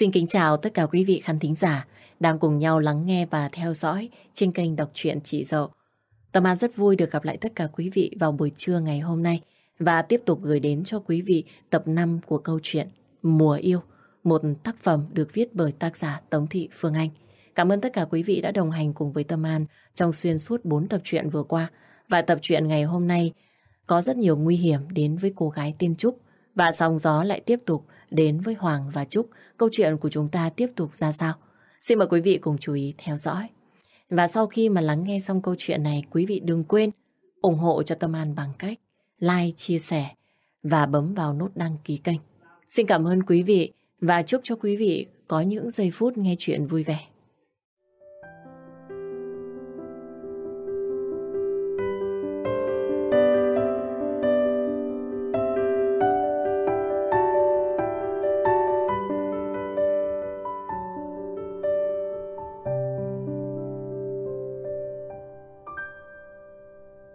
Xin kính chào tất cả quý vị khán thính giả đang cùng nhau lắng nghe và theo dõi trên kênh đọc truyện Chị Dậu. Tâm An rất vui được gặp lại tất cả quý vị vào buổi trưa ngày hôm nay và tiếp tục gửi đến cho quý vị tập 5 của câu chuyện Mùa Yêu, một tác phẩm được viết bởi tác giả Tống Thị Phương Anh. Cảm ơn tất cả quý vị đã đồng hành cùng với Tâm An trong xuyên suốt 4 tập truyện vừa qua. Và tập truyện ngày hôm nay có rất nhiều nguy hiểm đến với cô gái tên Trúc. Và sóng gió lại tiếp tục đến với Hoàng và Trúc. Câu chuyện của chúng ta tiếp tục ra sao? Xin mời quý vị cùng chú ý theo dõi. Và sau khi mà lắng nghe xong câu chuyện này, quý vị đừng quên ủng hộ cho Tâm An bằng cách like, chia sẻ và bấm vào nút đăng ký kênh. Xin cảm ơn quý vị và chúc cho quý vị có những giây phút nghe chuyện vui vẻ.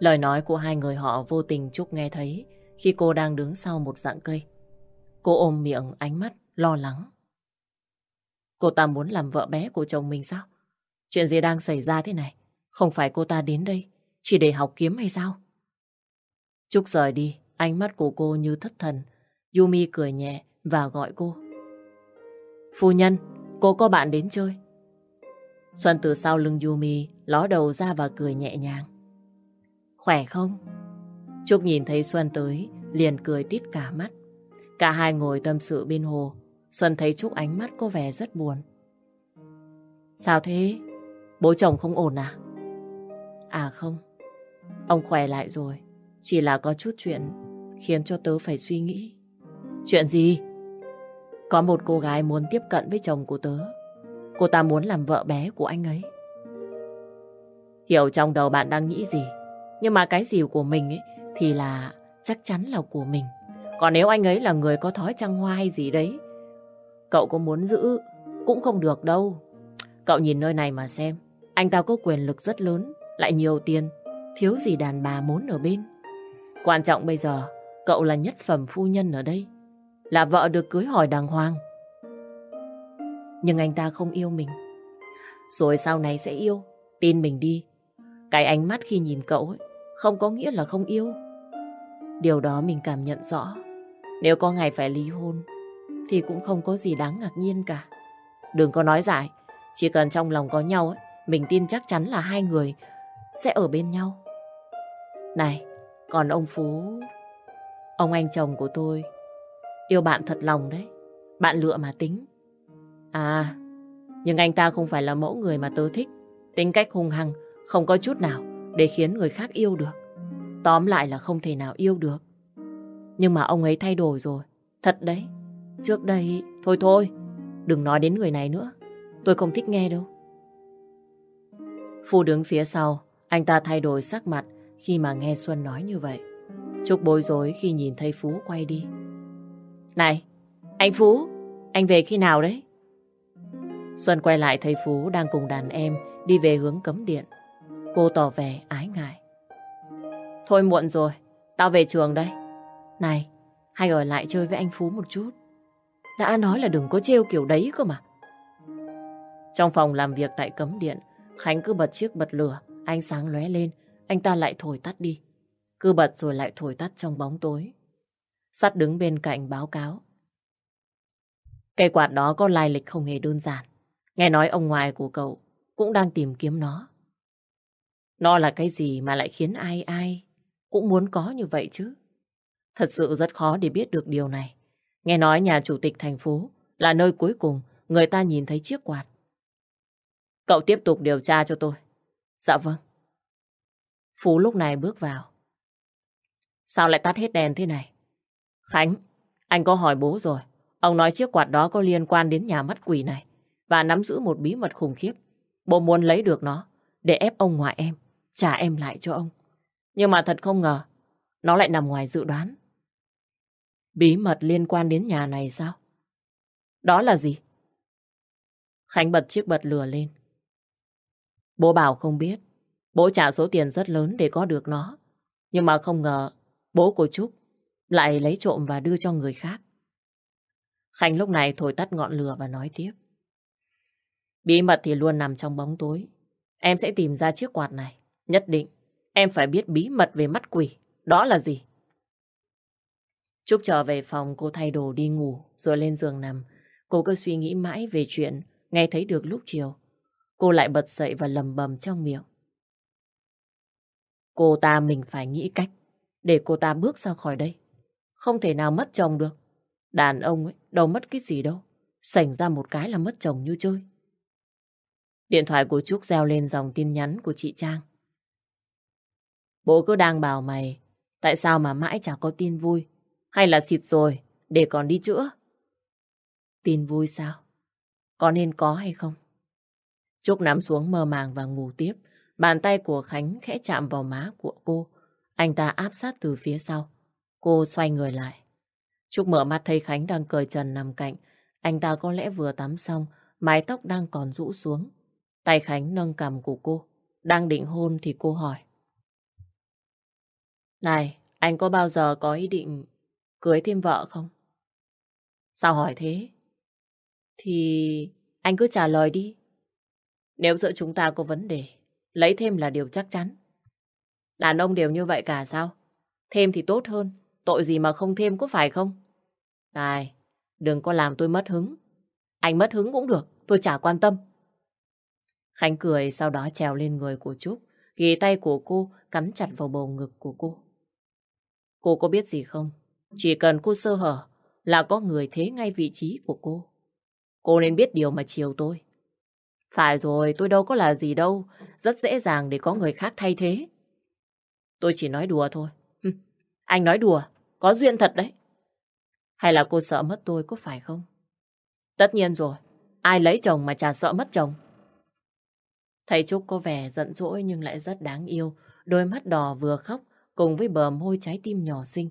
Lời nói của hai người họ vô tình Trúc nghe thấy khi cô đang đứng sau một dạng cây. Cô ôm miệng ánh mắt lo lắng. Cô ta muốn làm vợ bé của chồng mình sao? Chuyện gì đang xảy ra thế này? Không phải cô ta đến đây chỉ để học kiếm hay sao? Trúc rời đi, ánh mắt của cô như thất thần. Yumi cười nhẹ và gọi cô. Phu nhân, cô có bạn đến chơi. Xuân từ sau lưng Yumi ló đầu ra và cười nhẹ nhàng. Khỏe không? Trúc nhìn thấy Xuân tới, liền cười tít cả mắt. Cả hai ngồi tâm sự bên hồ. Xuân thấy Trúc ánh mắt có vẻ rất buồn. Sao thế? Bố chồng không ổn à? À không, ông khỏe lại rồi. Chỉ là có chút chuyện khiến cho tớ phải suy nghĩ. Chuyện gì? Có một cô gái muốn tiếp cận với chồng của tớ. Cô ta muốn làm vợ bé của anh ấy. Hiểu trong đầu bạn đang nghĩ gì? Nhưng mà cái gì của mình ấy thì là chắc chắn là của mình. Còn nếu anh ấy là người có thói trăng hoa hay gì đấy, cậu có muốn giữ cũng không được đâu. Cậu nhìn nơi này mà xem, anh ta có quyền lực rất lớn, lại nhiều tiền, thiếu gì đàn bà muốn ở bên. Quan trọng bây giờ, cậu là nhất phẩm phu nhân ở đây, là vợ được cưới hỏi đàng hoàng. Nhưng anh ta không yêu mình. Rồi sau này sẽ yêu, tin mình đi. Cái ánh mắt khi nhìn cậu ấy, không có nghĩa là không yêu. Điều đó mình cảm nhận rõ. Nếu có ngày phải ly hôn, thì cũng không có gì đáng ngạc nhiên cả. Đừng có nói giải, chỉ cần trong lòng có nhau, ấy, mình tin chắc chắn là hai người sẽ ở bên nhau. Này, còn ông Phú, ông anh chồng của tôi, yêu bạn thật lòng đấy. Bạn lựa mà tính. À, nhưng anh ta không phải là mẫu người mà tớ thích. Tính cách hung hăng, không có chút nào để khiến người khác yêu được. Tóm lại là không thể nào yêu được. Nhưng mà ông ấy thay đổi rồi. Thật đấy. Trước đây... Thôi thôi, đừng nói đến người này nữa. Tôi không thích nghe đâu. Phu đứng phía sau, anh ta thay đổi sắc mặt khi mà nghe Xuân nói như vậy. Trúc bối rối khi nhìn thấy Phú quay đi. Này, anh Phú, anh về khi nào đấy? Xuân quay lại thấy Phú đang cùng đàn em đi về hướng cấm điện. Cô tỏ vẻ ái ngại. Thôi muộn rồi, tao về trường đây. Này, hay ở lại chơi với anh Phú một chút. Đã nói là đừng có trêu kiểu đấy cơ mà. Trong phòng làm việc tại cấm điện, Khánh cứ bật chiếc bật lửa, ánh sáng lóe lên, anh ta lại thổi tắt đi. Cứ bật rồi lại thổi tắt trong bóng tối. Sắt đứng bên cạnh báo cáo. Cây quạt đó có lai lịch không hề đơn giản. Nghe nói ông ngoài của cậu cũng đang tìm kiếm nó. Nó là cái gì mà lại khiến ai ai cũng muốn có như vậy chứ? Thật sự rất khó để biết được điều này. Nghe nói nhà chủ tịch thành phố là nơi cuối cùng người ta nhìn thấy chiếc quạt. Cậu tiếp tục điều tra cho tôi. Dạ vâng. Phú lúc này bước vào. Sao lại tắt hết đèn thế này? Khánh, anh có hỏi bố rồi. Ông nói chiếc quạt đó có liên quan đến nhà mắt quỷ này và nắm giữ một bí mật khủng khiếp. Bố muốn lấy được nó để ép ông ngoại em trả em lại cho ông. Nhưng mà thật không ngờ, nó lại nằm ngoài dự đoán. Bí mật liên quan đến nhà này sao? Đó là gì? Khánh bật chiếc bật lửa lên. Bố bảo không biết. Bố trả số tiền rất lớn để có được nó. Nhưng mà không ngờ bố của Trúc lại lấy trộm và đưa cho người khác. Khánh lúc này thổi tắt ngọn lửa và nói tiếp. Bí mật thì luôn nằm trong bóng tối. Em sẽ tìm ra chiếc quạt này. Nhất định, em phải biết bí mật về mắt quỷ. Đó là gì? Trúc trở về phòng, cô thay đồ đi ngủ, rồi lên giường nằm. Cô cứ suy nghĩ mãi về chuyện nghe thấy được lúc chiều. Cô lại bật dậy và lầm bầm trong miệng. Cô ta mình phải nghĩ cách để cô ta bước ra khỏi đây. Không thể nào mất chồng được. Đàn ông ấy đâu mất cái gì đâu. Sảnh ra một cái là mất chồng như chơi. Điện thoại của Trúc reo lên dòng tin nhắn của chị Trang. Bố cứ đang bảo mày, tại sao mà mãi chả có tin vui? Hay là xịt rồi, để còn đi chữa? Tin vui sao? Có nên có hay không? Trúc nằm xuống mơ màng và ngủ tiếp. Bàn tay của Khánh khẽ chạm vào má của cô. Anh ta áp sát từ phía sau. Cô xoay người lại. Trúc mở mắt thấy Khánh đang cởi trần nằm cạnh. Anh ta có lẽ vừa tắm xong, mái tóc đang còn rũ xuống. Tay Khánh nâng cầm của cô. Đang định hôn thì cô hỏi. Này, anh có bao giờ có ý định cưới thêm vợ không? Sao hỏi thế? Thì anh cứ trả lời đi. Nếu giữa chúng ta có vấn đề, lấy thêm là điều chắc chắn. Đàn ông đều như vậy cả sao? Thêm thì tốt hơn, tội gì mà không thêm có phải không? Này, đừng có làm tôi mất hứng. Anh mất hứng cũng được, tôi chả quan tâm. Khánh cười sau đó trèo lên người của Trúc, ghi tay của cô cắn chặt vào bầu ngực của cô. Cô có biết gì không? Chỉ cần cô sơ hở là có người thế ngay vị trí của cô. Cô nên biết điều mà chiều tôi. Phải rồi, tôi đâu có là gì đâu. Rất dễ dàng để có người khác thay thế. Tôi chỉ nói đùa thôi. Anh nói đùa, có duyên thật đấy. Hay là cô sợ mất tôi có phải không? Tất nhiên rồi, ai lấy chồng mà chả sợ mất chồng. Thầy Trúc có vẻ giận dỗi nhưng lại rất đáng yêu. Đôi mắt đỏ vừa khóc cùng với bờ môi trái tim nhỏ xinh.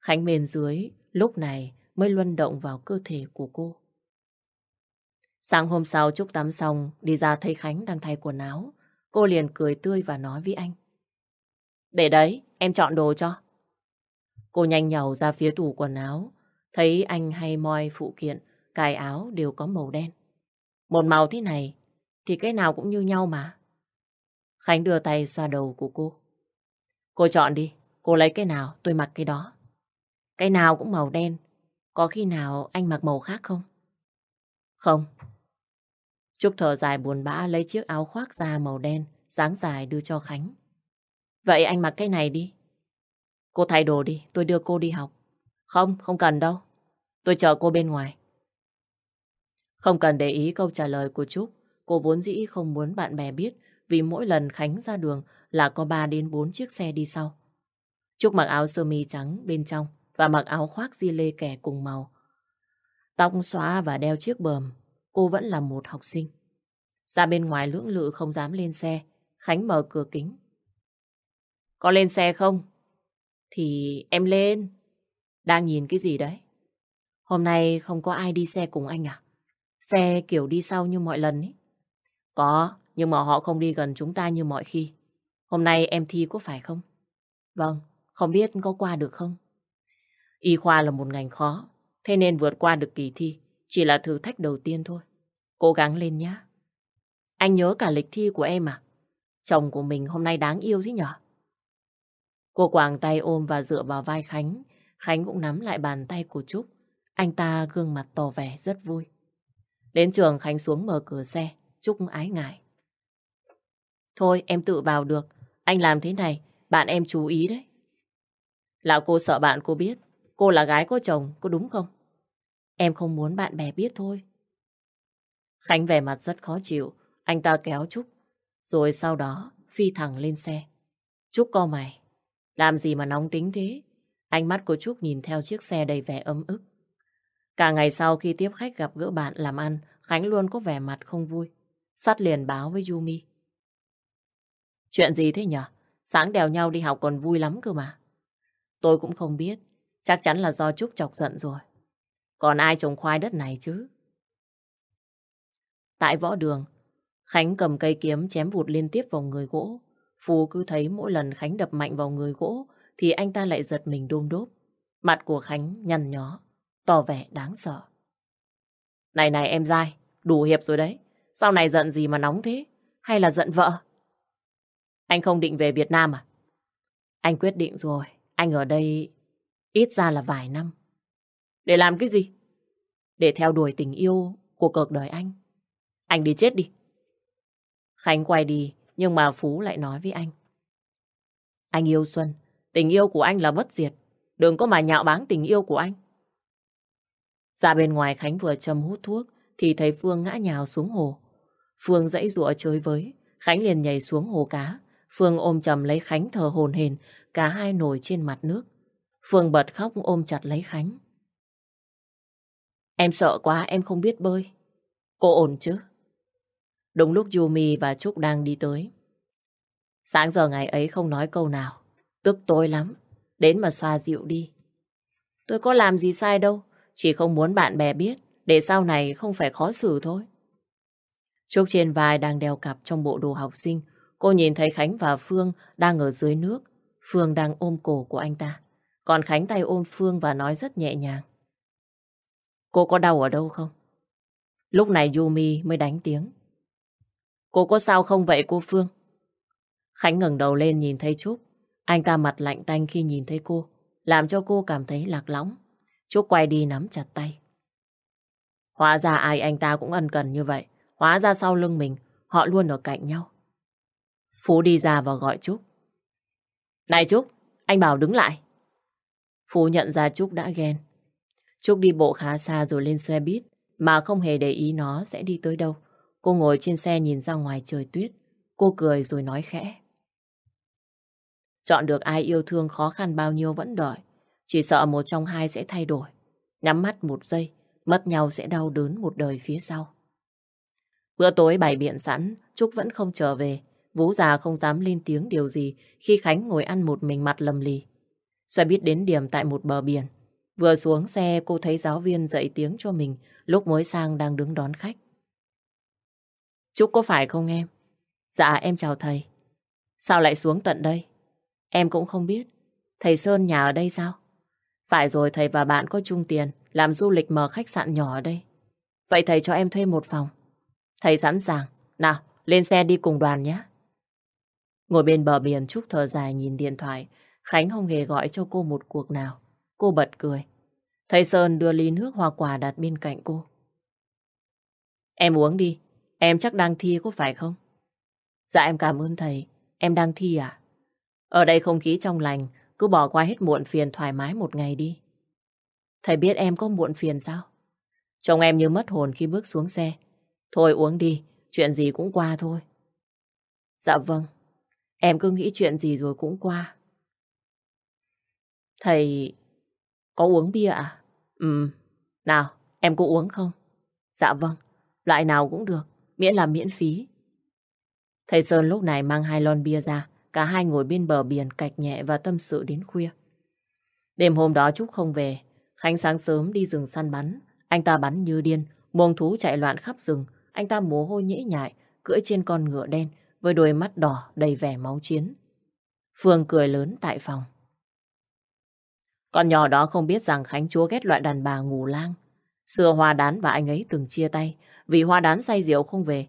Khánh mền dưới lúc này mới luân động vào cơ thể của cô. Sáng hôm sau Trúc tắm xong, đi ra thấy Khánh đang thay quần áo. Cô liền cười tươi và nói với anh. Để đấy, em chọn đồ cho. Cô nhanh nhào ra phía tủ quần áo, thấy anh hay moi phụ kiện, cài áo đều có màu đen. Một màu thế này, thì cái nào cũng như nhau mà. Khánh đưa tay xoa đầu của cô. Cô chọn đi, cô lấy cái nào, tôi mặc cái đó. Cái nào cũng màu đen, có khi nào anh mặc màu khác không? Không, Trúc thở dài buồn bã lấy chiếc áo khoác da màu đen, dáng dài đưa cho Khánh. Vậy anh mặc cái này đi. Cô thay đồ đi, tôi đưa cô đi học. Không, không cần đâu. Tôi chờ cô bên ngoài. Không cần để ý câu trả lời của Trúc. Cô vốn dĩ không muốn bạn bè biết vì mỗi lần Khánh ra đường là có 3 đến 4 chiếc xe đi sau. Trúc mặc áo sơ mi trắng bên trong và mặc áo khoác di lê kẻ cùng màu. Tóc xóa và đeo chiếc bờm cô vẫn là một học sinh. Ra bên ngoài lưỡng lự không dám lên xe, Khánh mở cửa kính. Có lên xe không? Thì em lên. Đang nhìn cái gì đấy? Hôm nay không có ai đi xe cùng anh à? Xe kiểu đi sau như mọi lần ấy. Có, nhưng mà họ không đi gần chúng ta như mọi khi. Hôm nay em thi có phải không? Vâng, không biết có qua được không? Y khoa là một ngành khó, thế nên vượt qua được kỳ thi chỉ là thử thách đầu tiên thôi. Cố gắng lên nhé. Anh nhớ cả lịch thi của em à? Chồng của mình hôm nay đáng yêu thế nhở? Cô quàng tay ôm và dựa vào vai Khánh. Khánh cũng nắm lại bàn tay của Trúc. Anh ta gương mặt tỏ vẻ rất vui. Đến trường Khánh xuống mở cửa xe. Trúc ái ngại. Thôi em tự vào được. Anh làm thế này, bạn em chú ý đấy. lão cô sợ bạn cô biết. Cô là gái có chồng, có đúng không? Em không muốn bạn bè biết thôi. Khánh vẻ mặt rất khó chịu. Anh ta kéo Trúc. Rồi sau đó phi thẳng lên xe. Trúc co mày. Làm gì mà nóng tính thế? Ánh mắt của Trúc nhìn theo chiếc xe đầy vẻ ấm ức. Cả ngày sau khi tiếp khách gặp gỡ bạn làm ăn, Khánh luôn có vẻ mặt không vui. Sắt liền báo với Yumi. Chuyện gì thế nhở? Sáng đèo nhau đi học còn vui lắm cơ mà. Tôi cũng không biết. Chắc chắn là do Trúc chọc giận rồi. Còn ai trồng khoai đất này chứ? Tại võ đường, Khánh cầm cây kiếm chém vụt liên tiếp vào người gỗ. Phú cứ thấy mỗi lần Khánh đập mạnh vào người gỗ thì anh ta lại giật mình đôm đốp. Mặt của Khánh nhăn nhó, tỏ vẻ đáng sợ. Này này em dai, đủ hiệp rồi đấy. Sau này giận gì mà nóng thế? Hay là giận vợ? Anh không định về Việt Nam à? Anh quyết định rồi. Anh ở đây ít ra là vài năm. Để làm cái gì? Để theo đuổi tình yêu của cuộc đời anh. Anh đi chết đi. Khánh quay đi, nhưng mà Phú lại nói với anh. Anh yêu Xuân, tình yêu của anh là bất diệt. Đừng có mà nhạo báng tình yêu của anh. Ra bên ngoài Khánh vừa châm hút thuốc, thì thấy Phương ngã nhào xuống hồ. Phương dãy rụa chơi với, Khánh liền nhảy xuống hồ cá. Phương ôm chầm lấy Khánh thở hồn hền, cả hai nổi trên mặt nước. Phương bật khóc ôm chặt lấy Khánh. Em sợ quá, em không biết bơi. Cô ổn chứ? Đúng lúc Yumi và Trúc đang đi tới. Sáng giờ ngày ấy không nói câu nào. Tức tôi lắm. Đến mà xoa dịu đi. Tôi có làm gì sai đâu. Chỉ không muốn bạn bè biết. Để sau này không phải khó xử thôi. Trúc trên vai đang đeo cặp trong bộ đồ học sinh. Cô nhìn thấy Khánh và Phương đang ở dưới nước. Phương đang ôm cổ của anh ta. Còn Khánh tay ôm Phương và nói rất nhẹ nhàng. Cô có đau ở đâu không? Lúc này Yumi mới đánh tiếng. Cô có sao không vậy cô Phương? Khánh ngẩng đầu lên nhìn thấy Trúc. Anh ta mặt lạnh tanh khi nhìn thấy cô, làm cho cô cảm thấy lạc lõng. Trúc quay đi nắm chặt tay. Hóa ra ai anh ta cũng ân cần như vậy. Hóa ra sau lưng mình, họ luôn ở cạnh nhau. Phú đi ra và gọi Trúc. Này Trúc, anh bảo đứng lại. Phú nhận ra Trúc đã ghen. Trúc đi bộ khá xa rồi lên xe buýt, mà không hề để ý nó sẽ đi tới đâu. Cô ngồi trên xe nhìn ra ngoài trời tuyết. Cô cười rồi nói khẽ. Chọn được ai yêu thương khó khăn bao nhiêu vẫn đợi. Chỉ sợ một trong hai sẽ thay đổi. Nhắm mắt một giây, mất nhau sẽ đau đớn một đời phía sau. Bữa tối bày biện sẵn, Trúc vẫn không trở về. Vũ già không dám lên tiếng điều gì khi Khánh ngồi ăn một mình mặt lầm lì. Xoay biết đến điểm tại một bờ biển. Vừa xuống xe cô thấy giáo viên dạy tiếng cho mình lúc mới sang đang đứng đón khách. Trúc có phải không em? Dạ em chào thầy. Sao lại xuống tận đây? Em cũng không biết. Thầy Sơn nhà ở đây sao? Phải rồi thầy và bạn có chung tiền làm du lịch mở khách sạn nhỏ ở đây. Vậy thầy cho em thuê một phòng. Thầy sẵn sàng. Nào, lên xe đi cùng đoàn nhé. Ngồi bên bờ biển Trúc thở dài nhìn điện thoại. Khánh không hề gọi cho cô một cuộc nào. Cô bật cười. Thầy Sơn đưa ly nước hoa quả đặt bên cạnh cô. Em uống đi. Em chắc đang thi có phải không? Dạ em cảm ơn thầy. Em đang thi à? Ở đây không khí trong lành, cứ bỏ qua hết muộn phiền thoải mái một ngày đi. Thầy biết em có muộn phiền sao? Chồng em như mất hồn khi bước xuống xe. Thôi uống đi, chuyện gì cũng qua thôi. Dạ vâng, em cứ nghĩ chuyện gì rồi cũng qua. Thầy có uống bia à? Ừ, nào, em có uống không? Dạ vâng, loại nào cũng được, miễn là miễn phí. Thầy Sơn lúc này mang hai lon bia ra, cả hai ngồi bên bờ biển cạch nhẹ và tâm sự đến khuya. Đêm hôm đó Trúc không về, Khánh sáng sớm đi rừng săn bắn. Anh ta bắn như điên, muông thú chạy loạn khắp rừng. Anh ta mồ hôi nhễ nhại, cưỡi trên con ngựa đen với đôi mắt đỏ đầy vẻ máu chiến. Phương cười lớn tại phòng. Con nhỏ đó không biết rằng Khánh Chúa ghét loại đàn bà ngủ lang. Xưa Hoa Đán và anh ấy từng chia tay vì Hoa Đán say rượu không về.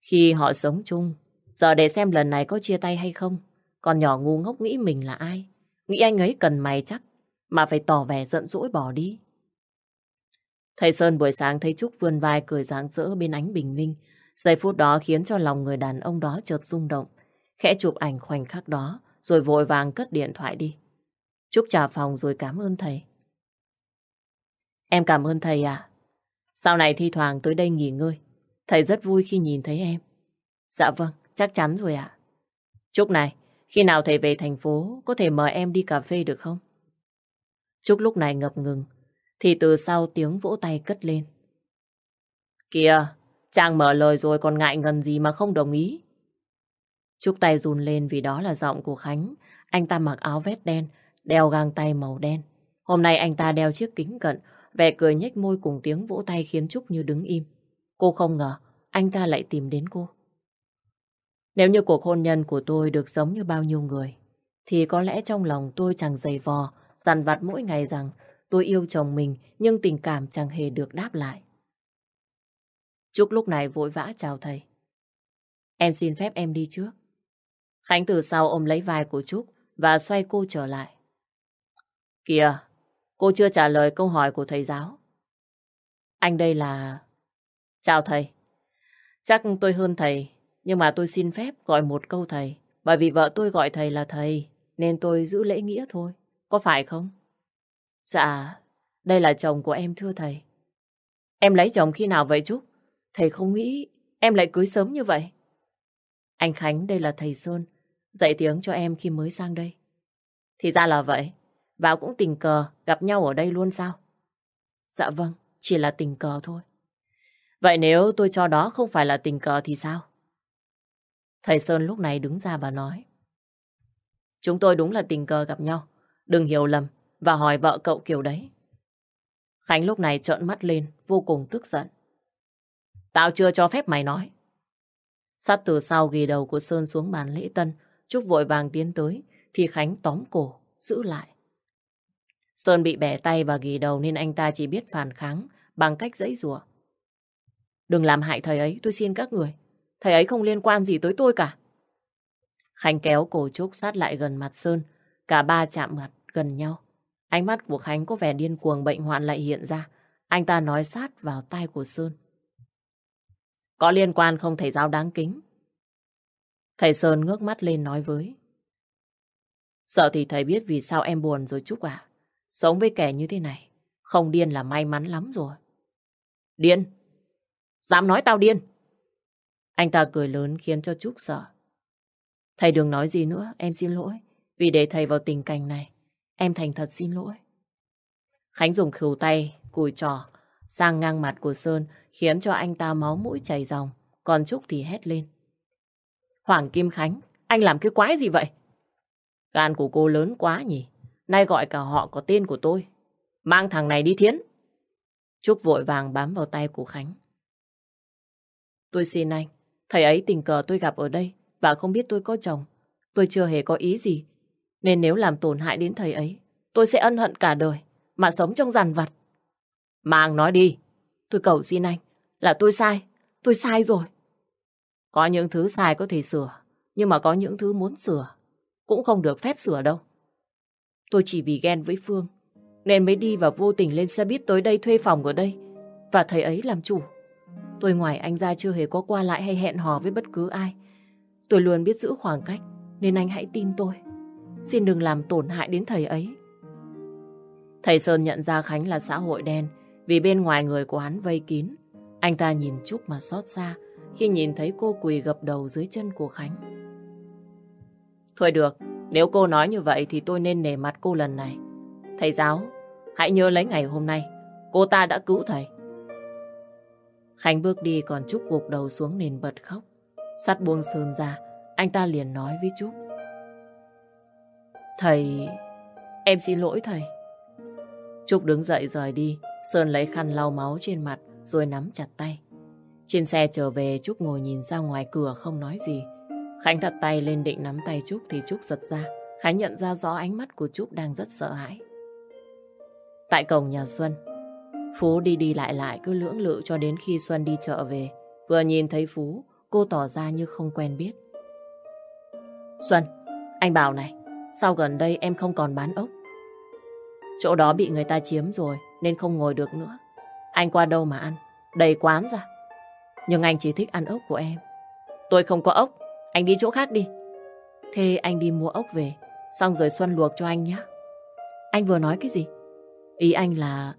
Khi họ sống chung, giờ để xem lần này có chia tay hay không. Con nhỏ ngu ngốc nghĩ mình là ai? Nghĩ anh ấy cần mày chắc, mà phải tỏ vẻ giận dỗi bỏ đi. Thầy Sơn buổi sáng thấy Trúc vươn vai cười rạng rỡ bên ánh bình minh. Giây phút đó khiến cho lòng người đàn ông đó chợt rung động. Khẽ chụp ảnh khoảnh khắc đó, rồi vội vàng cất điện thoại đi. Trúc trả phòng rồi cảm ơn thầy. Em cảm ơn thầy à. Sau này thi thoảng tới đây nghỉ ngơi. Thầy rất vui khi nhìn thấy em. Dạ vâng, chắc chắn rồi ạ. Trúc này, khi nào thầy về thành phố có thể mời em đi cà phê được không? Trúc lúc này ngập ngừng, thì từ sau tiếng vỗ tay cất lên. Kìa, chàng mở lời rồi còn ngại ngần gì mà không đồng ý. Trúc tay run lên vì đó là giọng của Khánh. Anh ta mặc áo vest đen, đeo găng tay màu đen. Hôm nay anh ta đeo chiếc kính cận, vẻ cười nhếch môi cùng tiếng vỗ tay khiến Trúc như đứng im. Cô không ngờ anh ta lại tìm đến cô. Nếu như cuộc hôn nhân của tôi được giống như bao nhiêu người, thì có lẽ trong lòng tôi chẳng dày vò, dằn vặt mỗi ngày rằng tôi yêu chồng mình nhưng tình cảm chẳng hề được đáp lại. Trúc lúc này vội vã chào thầy. Em xin phép em đi trước. Khánh từ sau ôm lấy vai của Trúc và xoay cô trở lại. Kìa, cô chưa trả lời câu hỏi của thầy giáo. Anh đây là... Chào thầy. Chắc tôi hơn thầy, nhưng mà tôi xin phép gọi một câu thầy. Bởi vì vợ tôi gọi thầy là thầy, nên tôi giữ lễ nghĩa thôi. Có phải không? Dạ, đây là chồng của em thưa thầy. Em lấy chồng khi nào vậy Trúc? Thầy không nghĩ em lại cưới sớm như vậy. Anh Khánh đây là thầy Sơn, dạy tiếng cho em khi mới sang đây. Thì ra là vậy, vào cũng tình cờ gặp nhau ở đây luôn sao? Dạ vâng, chỉ là tình cờ thôi. Vậy nếu tôi cho đó không phải là tình cờ thì sao? Thầy Sơn lúc này đứng ra và nói. Chúng tôi đúng là tình cờ gặp nhau. Đừng hiểu lầm và hỏi vợ cậu kiểu đấy. Khánh lúc này trợn mắt lên, vô cùng tức giận. Tao chưa cho phép mày nói. Sát từ sau ghi đầu của Sơn xuống bàn lễ tân, Trúc vội vàng tiến tới, thì Khánh tóm cổ, giữ lại. Sơn bị bẻ tay và ghi đầu nên anh ta chỉ biết phản kháng bằng cách dãy rủa. Đừng làm hại thầy ấy, tôi xin các người. Thầy ấy không liên quan gì tới tôi cả. Khánh kéo cổ Trúc sát lại gần mặt Sơn. Cả ba chạm mặt gần nhau. Ánh mắt của Khánh có vẻ điên cuồng bệnh hoạn lại hiện ra. Anh ta nói sát vào tai của Sơn. Có liên quan không thầy giáo đáng kính? Thầy Sơn ngước mắt lên nói với. Sợ thì thầy biết vì sao em buồn rồi Trúc à. Sống với kẻ như thế này, không điên là may mắn lắm rồi. Điên? Dám nói tao điên? Anh ta cười lớn khiến cho Trúc sợ. Thầy đừng nói gì nữa, em xin lỗi. Vì để thầy vào tình cảnh này, em thành thật xin lỗi. Khánh dùng khửu tay, cùi trò, sang ngang mặt của Sơn, khiến cho anh ta máu mũi chảy ròng, còn Trúc thì hét lên. Hoàng Kim Khánh, anh làm cái quái gì vậy? Gan của cô lớn quá nhỉ? Nay gọi cả họ có tên của tôi. Mang thằng này đi thiến. Trúc vội vàng bám vào tay của Khánh. Tôi xin anh, thầy ấy tình cờ tôi gặp ở đây và không biết tôi có chồng. Tôi chưa hề có ý gì. Nên nếu làm tổn hại đến thầy ấy, tôi sẽ ân hận cả đời, mà sống trong giàn vặt. Mang nói đi. Tôi cầu xin anh, là tôi sai. Tôi sai rồi. Có những thứ sai có thể sửa, nhưng mà có những thứ muốn sửa, cũng không được phép sửa đâu. Tôi chỉ vì ghen với Phương, nên mới đi và vô tình lên xe buýt tới đây thuê phòng ở đây, và thầy ấy làm chủ. Tôi ngoài anh ra chưa hề có qua lại hay hẹn hò với bất cứ ai. Tôi luôn biết giữ khoảng cách, nên anh hãy tin tôi. Xin đừng làm tổn hại đến thầy ấy. Thầy Sơn nhận ra Khánh là xã hội đen, vì bên ngoài người của hắn vây kín. Anh ta nhìn Trúc mà xót xa khi nhìn thấy cô quỳ gập đầu dưới chân của Khánh. Thôi được, nếu cô nói như vậy thì tôi nên nể mặt cô lần này. Thầy giáo, hãy nhớ lấy ngày hôm nay, cô ta đã cứu thầy. Khánh bước đi còn Trúc gục đầu xuống nền bật khóc. Sắt buông sơn ra, anh ta liền nói với Trúc. Thầy, em xin lỗi thầy. Trúc đứng dậy rời đi, Sơn lấy khăn lau máu trên mặt rồi nắm chặt tay. Trên xe trở về Trúc ngồi nhìn ra ngoài cửa không nói gì. Khánh đặt tay lên định nắm tay Trúc thì Trúc giật ra. Khánh nhận ra rõ ánh mắt của Trúc đang rất sợ hãi. Tại cổng nhà Xuân, Phú đi đi lại lại cứ lưỡng lự cho đến khi Xuân đi chợ về. Vừa nhìn thấy Phú, cô tỏ ra như không quen biết. Xuân, anh bảo này, sao gần đây em không còn bán ốc? Chỗ đó bị người ta chiếm rồi nên không ngồi được nữa. Anh qua đâu mà ăn, đầy quán ra. Nhưng anh chỉ thích ăn ốc của em. Tôi không có ốc, anh đi chỗ khác đi. Thế anh đi mua ốc về, xong rồi Xuân luộc cho anh nhé. Anh vừa nói cái gì? Ý anh là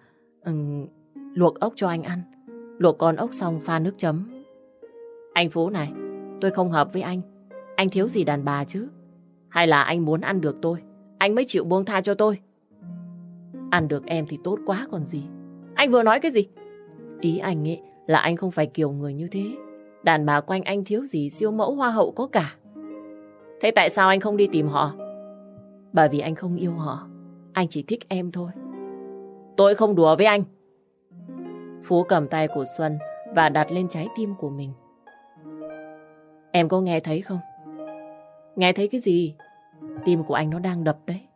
um, luộc ốc cho anh ăn. Luộc con ốc xong pha nước chấm. Anh Phú này, tôi không hợp với anh. Anh thiếu gì đàn bà chứ? Hay là anh muốn ăn được tôi? Anh mới chịu buông tha cho tôi. Ăn được em thì tốt quá còn gì. Anh vừa nói cái gì? Ý anh ấy là anh không phải kiểu người như thế. Đàn bà quanh anh thiếu gì siêu mẫu hoa hậu có cả. Thế tại sao anh không đi tìm họ? Bởi vì anh không yêu họ. Anh chỉ thích em thôi. Tôi không đùa với anh. Phú cầm tay của Xuân và đặt lên trái tim của mình. Em có nghe thấy không? Nghe thấy cái gì? Tim của anh nó đang đập đấy.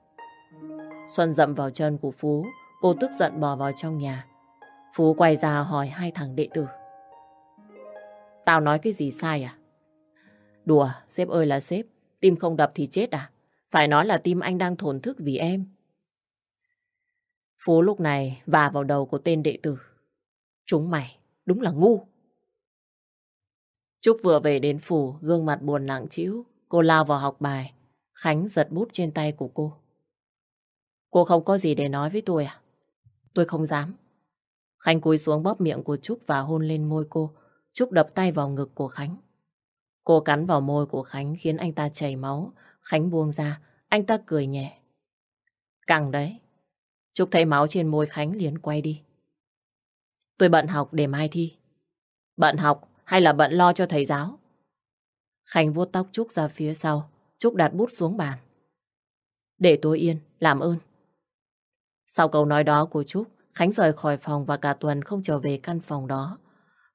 Xuân dậm vào chân của Phú, cô tức giận bỏ vào trong nhà. Phú quay ra hỏi hai thằng đệ tử. Tao nói cái gì sai à? Đùa, sếp ơi là sếp. Tim không đập thì chết à? Phải nói là tim anh đang thổn thức vì em. Phú lúc này và vào đầu của tên đệ tử. Chúng mày, đúng là ngu. Trúc vừa về đến phủ, gương mặt buồn nặng trĩu. Cô lao vào học bài. Khánh giật bút trên tay của cô. Cô không có gì để nói với tôi à? Tôi không dám. Khánh cúi xuống bóp miệng của Trúc và hôn lên môi cô. Trúc đập tay vào ngực của Khánh. Cô cắn vào môi của Khánh khiến anh ta chảy máu. Khánh buông ra, anh ta cười nhẹ. Căng đấy. Trúc thấy máu trên môi Khánh liền quay đi. Tôi bận học để mai thi. Bận học hay là bận lo cho thầy giáo? Khánh vuốt tóc Trúc ra phía sau. Trúc đặt bút xuống bàn. Để tôi yên, làm ơn. Sau câu nói đó của Trúc, Khánh rời khỏi phòng và cả tuần không trở về căn phòng đó.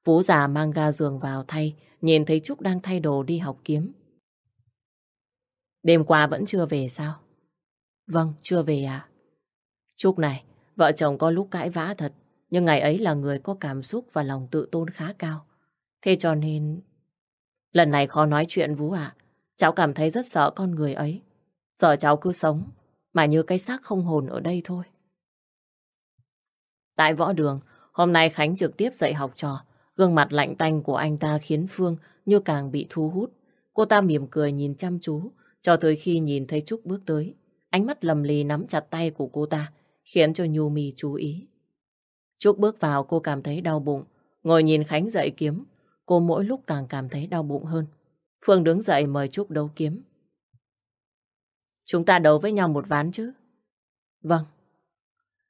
Vũ già mang ga giường vào thay, nhìn thấy Trúc đang thay đồ đi học kiếm. Đêm qua vẫn chưa về sao? Vâng, chưa về à? Trúc này, vợ chồng có lúc cãi vã thật, nhưng ngày ấy là người có cảm xúc và lòng tự tôn khá cao. Thế cho nên... Lần này khó nói chuyện Vũ ạ. Cháu cảm thấy rất sợ con người ấy. Giờ cháu cứ sống, mà như cái xác không hồn ở đây thôi. Tại võ đường, hôm nay Khánh trực tiếp dạy học trò. Gương mặt lạnh tanh của anh ta khiến Phương như càng bị thu hút. Cô ta mỉm cười nhìn chăm chú, cho tới khi nhìn thấy Trúc bước tới. Ánh mắt lầm lì nắm chặt tay của cô ta, khiến cho Nhu Mi chú ý. Trúc bước vào cô cảm thấy đau bụng, ngồi nhìn Khánh dạy kiếm, cô mỗi lúc càng cảm thấy đau bụng hơn. Phương đứng dậy mời Trúc đấu kiếm. Chúng ta đấu với nhau một ván chứ? Vâng.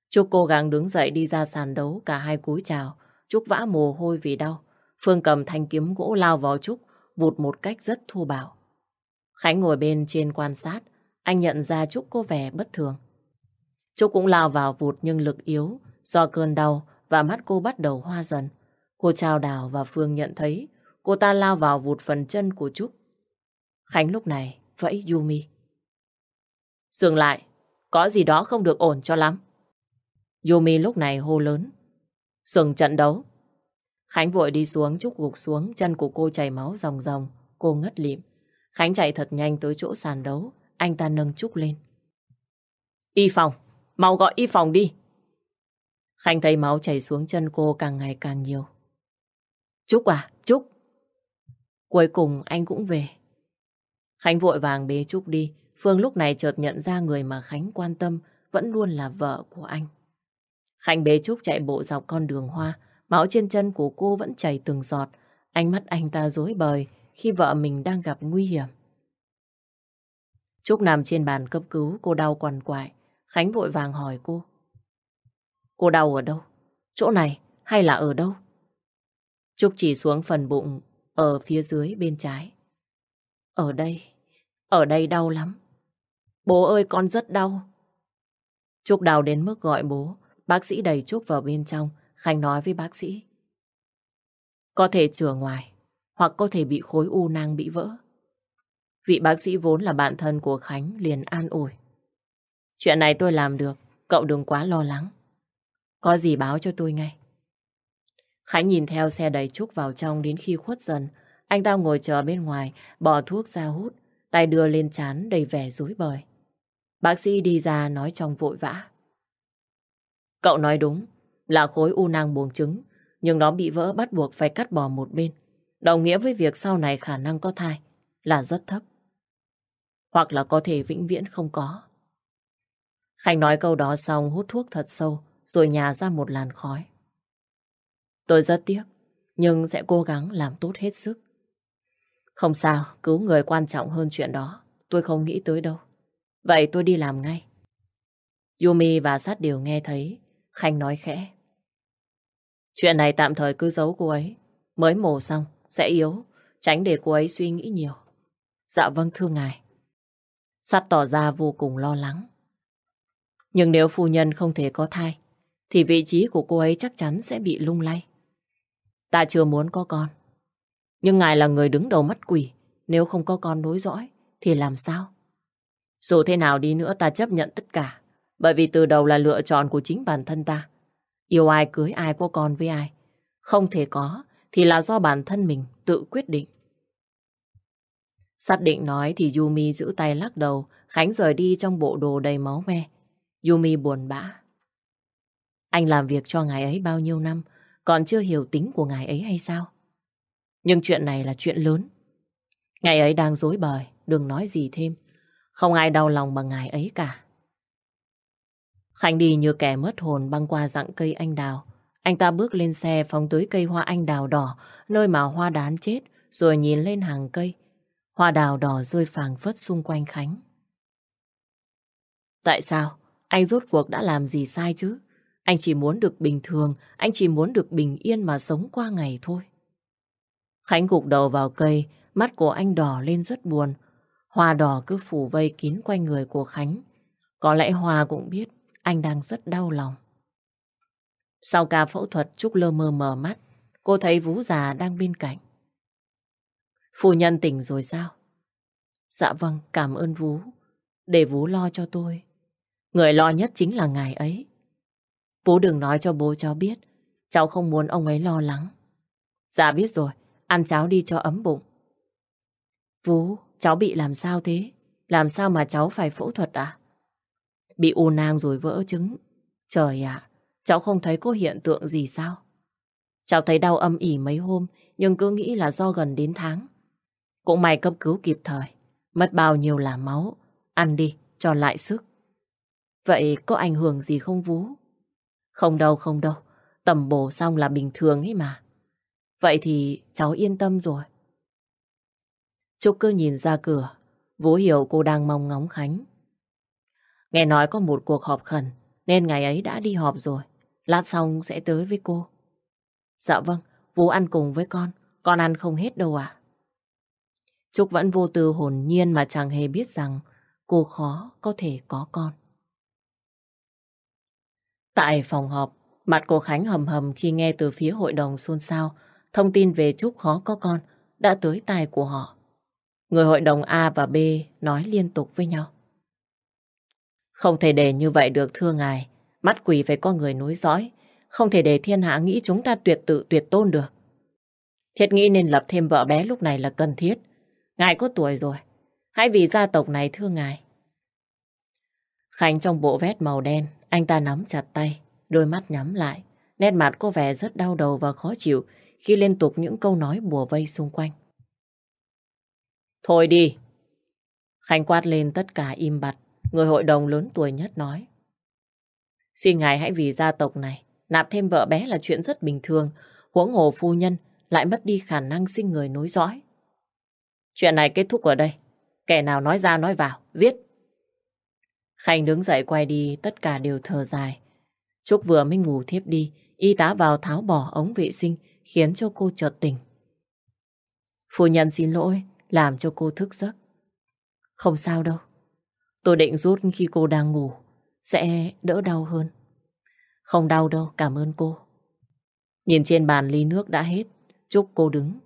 Trúc cố gắng đứng dậy đi ra sàn đấu, cả hai cúi chào. Trúc vã mồ hôi vì đau. Phương cầm thanh kiếm gỗ lao vào Trúc, vụt một cách rất thô bạo. Khánh ngồi bên trên quan sát, anh nhận ra Trúc có vẻ bất thường. Trúc cũng lao vào vụt nhưng lực yếu, do cơn đau và mắt cô bắt đầu hoa dần. Cô chào đào và Phương nhận thấy cô ta lao vào vụt phần chân của Trúc. Khánh lúc này vẫy Yumi. Dừng lại, có gì đó không được ổn cho lắm. Yumi lúc này hô lớn. Dừng trận đấu. Khánh vội đi xuống, Trúc gục xuống, chân của cô chảy máu ròng ròng, cô ngất lịm. Khánh chạy thật nhanh tới chỗ sàn đấu, anh ta nâng Trúc lên. Y phòng, mau gọi y phòng đi. Khánh thấy máu chảy xuống chân cô càng ngày càng nhiều. Trúc à, Trúc. Cuối cùng anh cũng về. Khánh vội vàng bế Trúc đi. Phương lúc này chợt nhận ra người mà Khánh quan tâm vẫn luôn là vợ của anh. Khánh bế Trúc chạy bộ dọc con đường hoa. Máu trên chân của cô vẫn chảy từng giọt. Ánh mắt anh ta dối bời khi vợ mình đang gặp nguy hiểm. Trúc nằm trên bàn cấp cứu, cô đau quằn quại. Khánh vội vàng hỏi cô. Cô đau ở đâu? Chỗ này hay là ở đâu? Trúc chỉ xuống phần bụng ở phía dưới bên trái. Ở đây, ở đây đau lắm. Bố ơi con rất đau. Trúc đau đến mức gọi bố. Bác sĩ đẩy Trúc vào bên trong. Khánh nói với bác sĩ. Có thể chừa ngoài, hoặc có thể bị khối u nang bị vỡ. Vị bác sĩ vốn là bạn thân của Khánh liền an ủi. Chuyện này tôi làm được, cậu đừng quá lo lắng. Có gì báo cho tôi ngay. Khánh nhìn theo xe đẩy Trúc vào trong đến khi khuất dần. Anh ta ngồi chờ bên ngoài, bỏ thuốc ra hút, tay đưa lên chán đầy vẻ rối bời. Bác sĩ đi ra nói trong vội vã. Cậu nói đúng, là khối u nang buồng trứng, nhưng nó bị vỡ bắt buộc phải cắt bỏ một bên. Đồng nghĩa với việc sau này khả năng có thai là rất thấp. Hoặc là có thể vĩnh viễn không có. Khánh nói câu đó xong hút thuốc thật sâu, rồi nhả ra một làn khói. Tôi rất tiếc, nhưng sẽ cố gắng làm tốt hết sức. Không sao, cứu người quan trọng hơn chuyện đó. Tôi không nghĩ tới đâu. Vậy tôi đi làm ngay. Yumi và Sát đều nghe thấy. Khanh nói khẽ. Chuyện này tạm thời cứ giấu cô ấy. Mới mổ xong, sẽ yếu. Tránh để cô ấy suy nghĩ nhiều. Dạ vâng thưa ngài. Sắt tỏ ra vô cùng lo lắng. Nhưng nếu phu nhân không thể có thai, thì vị trí của cô ấy chắc chắn sẽ bị lung lay. Ta chưa muốn có con. Nhưng ngài là người đứng đầu mắt quỷ. Nếu không có con nối dõi, thì làm sao? Dù thế nào đi nữa ta chấp nhận tất cả. Bởi vì từ đầu là lựa chọn của chính bản thân ta. Yêu ai cưới ai có con với ai. Không thể có, thì là do bản thân mình tự quyết định. Xác định nói thì Yumi giữ tay lắc đầu, Khánh rời đi trong bộ đồ đầy máu me. Yumi buồn bã. Anh làm việc cho ngài ấy bao nhiêu năm, còn chưa hiểu tính của ngài ấy hay sao? Nhưng chuyện này là chuyện lớn. Ngài ấy đang dối bời, đừng nói gì thêm. Không ai đau lòng bằng ngài ấy cả. Khánh đi như kẻ mất hồn băng qua dặng cây anh đào. Anh ta bước lên xe phóng tới cây hoa anh đào đỏ, nơi mà hoa đán chết, rồi nhìn lên hàng cây. Hoa đào đỏ rơi phàng phất xung quanh Khánh. Tại sao? Anh rốt cuộc đã làm gì sai chứ? Anh chỉ muốn được bình thường, anh chỉ muốn được bình yên mà sống qua ngày thôi. Khánh gục đầu vào cây, mắt của anh đỏ lên rất buồn. Hoa đỏ cứ phủ vây kín quanh người của Khánh. Có lẽ Hoa cũng biết anh đang rất đau lòng. Sau ca phẫu thuật, Trúc lơ mơ mờ mắt. Cô thấy Vũ già đang bên cạnh. Phu nhân tỉnh rồi sao? Dạ vâng, cảm ơn Vũ. Để Vũ lo cho tôi. Người lo nhất chính là ngài ấy. Vũ đừng nói cho bố cháu biết. Cháu không muốn ông ấy lo lắng. Dạ biết rồi, ăn cháo đi cho ấm bụng. Vũ, cháu bị làm sao thế? Làm sao mà cháu phải phẫu thuật à? Bị u nang rồi vỡ trứng. Trời ạ, cháu không thấy có hiện tượng gì sao? Cháu thấy đau âm ỉ mấy hôm, nhưng cứ nghĩ là do gần đến tháng. Cũng may cấp cứu kịp thời. Mất bao nhiêu là máu. Ăn đi, cho lại sức. Vậy có ảnh hưởng gì không Vũ? Không đâu, không đâu. Tầm bổ xong là bình thường ấy mà. Vậy thì cháu yên tâm rồi. Trúc cứ nhìn ra cửa. Vũ hiểu cô đang mong ngóng Khánh. Nghe nói có một cuộc họp khẩn, nên ngày ấy đã đi họp rồi. Lát xong sẽ tới với cô. Dạ vâng, Vũ ăn cùng với con. Con ăn không hết đâu à? Trúc vẫn vô tư hồn nhiên mà chẳng hề biết rằng cô khó có thể có con. Tại phòng họp, mặt cô Khánh hầm hầm khi nghe từ phía hội đồng xôn xao thông tin về Trúc khó có con đã tới tai của họ. Người hội đồng A và B nói liên tục với nhau. Không thể để như vậy được thưa ngài. Mắt quỷ phải có người nối dõi. Không thể để thiên hạ nghĩ chúng ta tuyệt tự tuyệt tôn được. Thiết nghĩ nên lập thêm vợ bé lúc này là cần thiết. Ngài có tuổi rồi. Hãy vì gia tộc này thưa ngài. Khánh trong bộ vest màu đen, anh ta nắm chặt tay, đôi mắt nhắm lại. Nét mặt có vẻ rất đau đầu và khó chịu khi liên tục những câu nói bùa vây xung quanh. Thôi đi! Khánh quát lên tất cả im bặt. Người hội đồng lớn tuổi nhất nói. Xin ngài hãy vì gia tộc này, nạp thêm vợ bé là chuyện rất bình thường. Huống hồ phu nhân lại mất đi khả năng sinh người nối dõi. Chuyện này kết thúc ở đây. Kẻ nào nói ra nói vào, giết. Khanh đứng dậy quay đi, tất cả đều thở dài. Trúc vừa mới ngủ thiếp đi, y tá vào tháo bỏ ống vệ sinh, khiến cho cô chợt tỉnh. Phu nhân xin lỗi, làm cho cô thức giấc. Không sao đâu. Tôi định rút khi cô đang ngủ, sẽ đỡ đau hơn. Không đau đâu, cảm ơn cô. Nhìn trên bàn ly nước đã hết, Trúc cô đứng.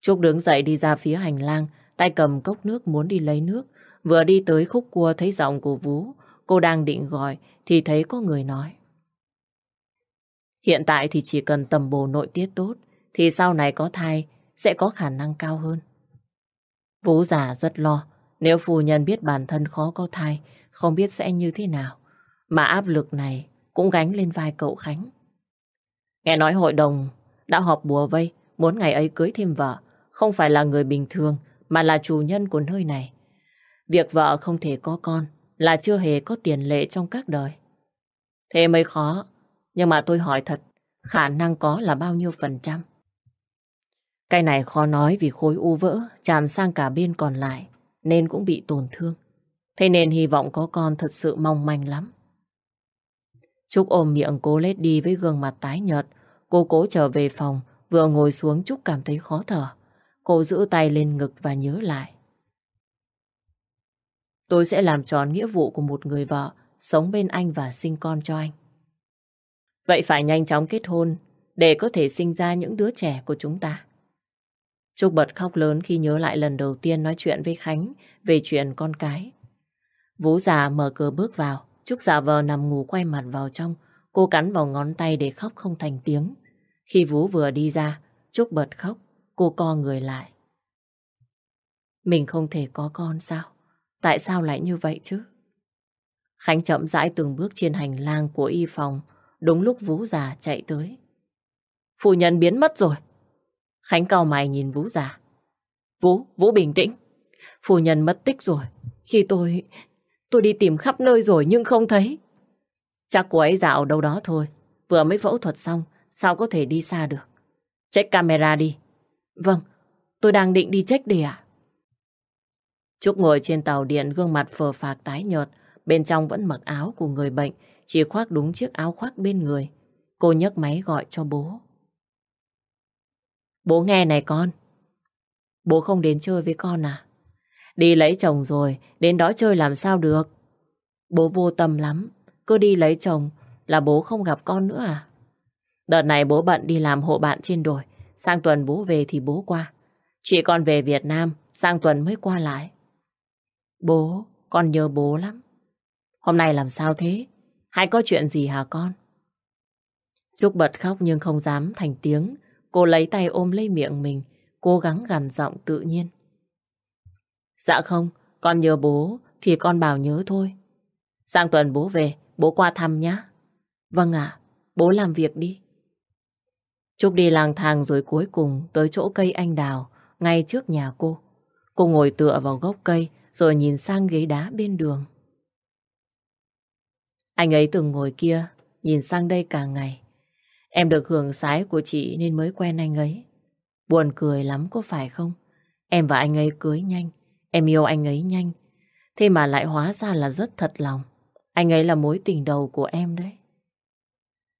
Trúc đứng dậy đi ra phía hành lang, tay cầm cốc nước muốn đi lấy nước. Vừa đi tới khúc cua thấy giọng của Vú, cô đang định gọi thì thấy có người nói. Hiện tại thì chỉ cần tầm bồ nội tiết tốt, thì sau này có thai sẽ có khả năng cao hơn. Vú già rất lo, nếu phu nhân biết bản thân khó có thai, không biết sẽ như thế nào. Mà áp lực này cũng gánh lên vai cậu Khánh. Nghe nói hội đồng đã họp bùa vây, muốn ngày ấy cưới thêm vợ. Không phải là người bình thường, mà là chủ nhân của nơi này. Việc vợ không thể có con là chưa hề có tiền lệ trong các đời. Thế mới khó, nhưng mà tôi hỏi thật, khả năng có là bao nhiêu phần trăm? Cái này khó nói vì khối u vỡ tràn sang cả bên còn lại nên cũng bị tổn thương. Thế nên hy vọng có con thật sự mong manh lắm. Trúc ôm miệng cố lết đi với gương mặt tái nhợt. Cô cố trở về phòng, vừa ngồi xuống Trúc cảm thấy khó thở. Cô giữ tay lên ngực và nhớ lại. Tôi sẽ làm tròn nghĩa vụ của một người vợ, sống bên anh và sinh con cho anh. Vậy phải nhanh chóng kết hôn để có thể sinh ra những đứa trẻ của chúng ta. Trúc bật khóc lớn khi nhớ lại lần đầu tiên nói chuyện với Khánh về chuyện con cái. Vũ già mở cửa bước vào, Trúc giả vờ nằm ngủ quay mặt vào trong, cô cắn vào ngón tay để khóc không thành tiếng. Khi Vũ vừa đi ra, Trúc bật khóc, cô co người lại. Mình không thể có con sao? Tại sao lại như vậy chứ? Khánh chậm rãi từng bước trên hành lang của y phòng, đúng lúc Vũ già chạy tới. Phu nhân biến mất rồi. Khánh cao mày nhìn Vũ già. Vũ, Vũ bình tĩnh. Phu nhân mất tích rồi. Khi tôi... Tôi đi tìm khắp nơi rồi nhưng không thấy. Chắc cô ấy dạo đâu đó thôi. Vừa mới phẫu thuật xong, sao có thể đi xa được. Check camera đi. Vâng, tôi đang định đi check đi ạ. Trúc ngồi trên tàu điện gương mặt phờ phạc tái nhợt, bên trong vẫn mặc áo của người bệnh, chỉ khoác đúng chiếc áo khoác bên người. Cô nhấc máy gọi cho bố. Bố nghe này con. Bố không đến chơi với con à? Đi lấy chồng rồi, đến đó chơi làm sao được? Bố vô tâm lắm, cứ đi lấy chồng là bố không gặp con nữa à? Đợt này bố bận đi làm hộ bạn trên đồi, sang tuần bố về thì bố qua. Chị con về Việt Nam, sang tuần mới qua lại. Bố, con nhớ bố lắm. Hôm nay làm sao thế? Hay có chuyện gì hả con? Trúc bật khóc nhưng không dám thành tiếng. Cô lấy tay ôm lấy miệng mình, cố gắng gằn giọng tự nhiên. Dạ không, con nhớ bố thì con bảo nhớ thôi. Sang tuần bố về, bố qua thăm nhá. Vâng ạ, bố làm việc đi. Trúc đi lang thang rồi cuối cùng tới chỗ cây anh đào, ngay trước nhà cô. Cô ngồi tựa vào gốc cây, rồi nhìn sang ghế đá bên đường. Anh ấy từng ngồi kia, nhìn sang đây cả ngày. Em được hưởng sái của chị nên mới quen anh ấy. Buồn cười lắm có phải không? Em và anh ấy cưới nhanh, em yêu anh ấy nhanh. Thế mà lại hóa ra là rất thật lòng. Anh ấy là mối tình đầu của em đấy.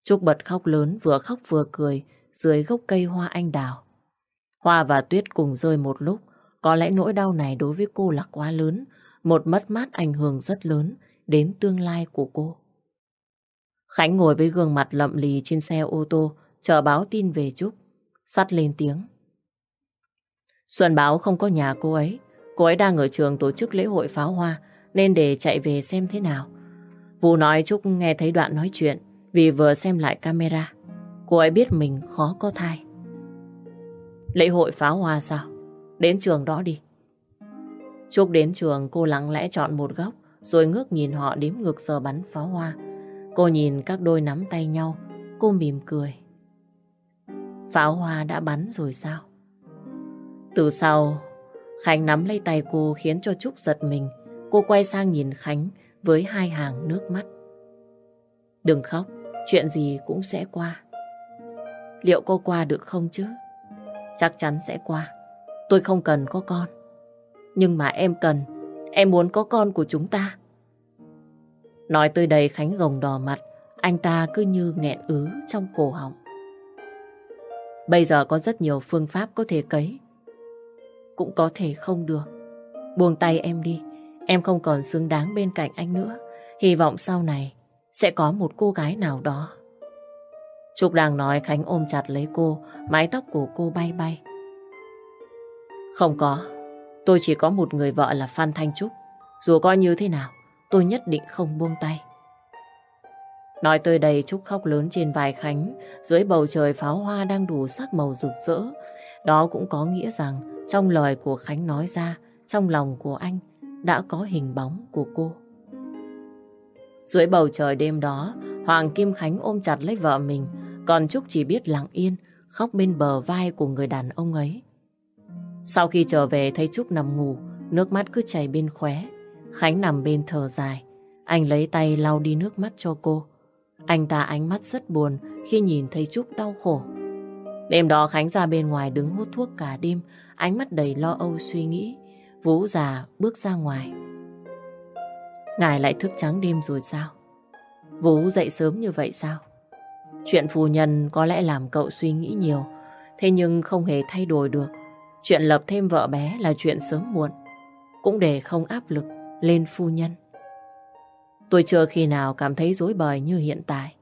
Trúc bật khóc lớn, vừa khóc vừa cười dưới gốc cây hoa anh đào. Hoa và Tuyết cùng rơi một lúc. Có lẽ nỗi đau này đối với cô là quá lớn, một mất mát ảnh hưởng rất lớn đến tương lai của cô. Khánh ngồi với gương mặt lậm lì trên xe ô tô, chờ báo tin về Trúc. Sắt lên tiếng. Xuân báo không có nhà cô ấy. Cô ấy đang ở trường tổ chức lễ hội pháo hoa, nên để chạy về xem thế nào. Vũ nói Trúc nghe thấy đoạn nói chuyện, vì vừa xem lại camera. Cô ấy biết mình khó có thai. Lễ hội pháo hoa sao? Đến trường đó đi. Trúc đến trường cô lặng lẽ chọn một góc rồi ngước nhìn họ đếm ngược giờ bắn pháo hoa. Cô nhìn các đôi nắm tay nhau, cô mỉm cười. Pháo hoa đã bắn rồi sao? Từ sau, Khánh nắm lấy tay cô khiến cho Trúc giật mình. Cô quay sang nhìn Khánh với hai hàng nước mắt. Đừng khóc, chuyện gì cũng sẽ qua. Liệu cô qua được không chứ? Chắc chắn sẽ qua. Tôi không cần có con. Nhưng mà em cần, em muốn có con của chúng ta. Nói tới đây Khánh gồng đỏ mặt, anh ta cứ như nghẹn ứ trong cổ họng. Bây giờ có rất nhiều phương pháp có thể cấy. Cũng có thể không được. Buông tay em đi, em không còn xứng đáng bên cạnh anh nữa. Hy vọng sau này sẽ có một cô gái nào đó. Trúc đang nói Khánh ôm chặt lấy cô, mái tóc của cô bay bay. Không có, tôi chỉ có một người vợ là Phan Thanh Trúc. Dù coi như thế nào, tôi nhất định không buông tay. Nói tới đây Trúc khóc lớn trên vai Khánh, dưới bầu trời pháo hoa đang đủ sắc màu rực rỡ. Đó cũng có nghĩa rằng trong lời của Khánh nói ra, trong lòng của anh đã có hình bóng của cô. Dưới bầu trời đêm đó, Hoàng Kim Khánh ôm chặt lấy vợ mình, còn Trúc chỉ biết lặng yên, khóc bên bờ vai của người đàn ông ấy. Sau khi trở về thấy Trúc nằm ngủ, nước mắt cứ chảy bên khóe. Khánh nằm bên thở dài. Anh lấy tay lau đi nước mắt cho cô. Anh ta ánh mắt rất buồn khi nhìn thấy Trúc đau khổ. Đêm đó Khánh ra bên ngoài đứng hút thuốc cả đêm, ánh mắt đầy lo âu suy nghĩ. Vũ già bước ra ngoài. Ngài lại thức trắng đêm rồi sao? Vũ dậy sớm như vậy sao? Chuyện phu nhân có lẽ làm cậu suy nghĩ nhiều, thế nhưng không hề thay đổi được. Chuyện lập thêm vợ bé là chuyện sớm muộn, cũng để không áp lực lên phu nhân. Tôi chưa khi nào cảm thấy dối bời như hiện tại.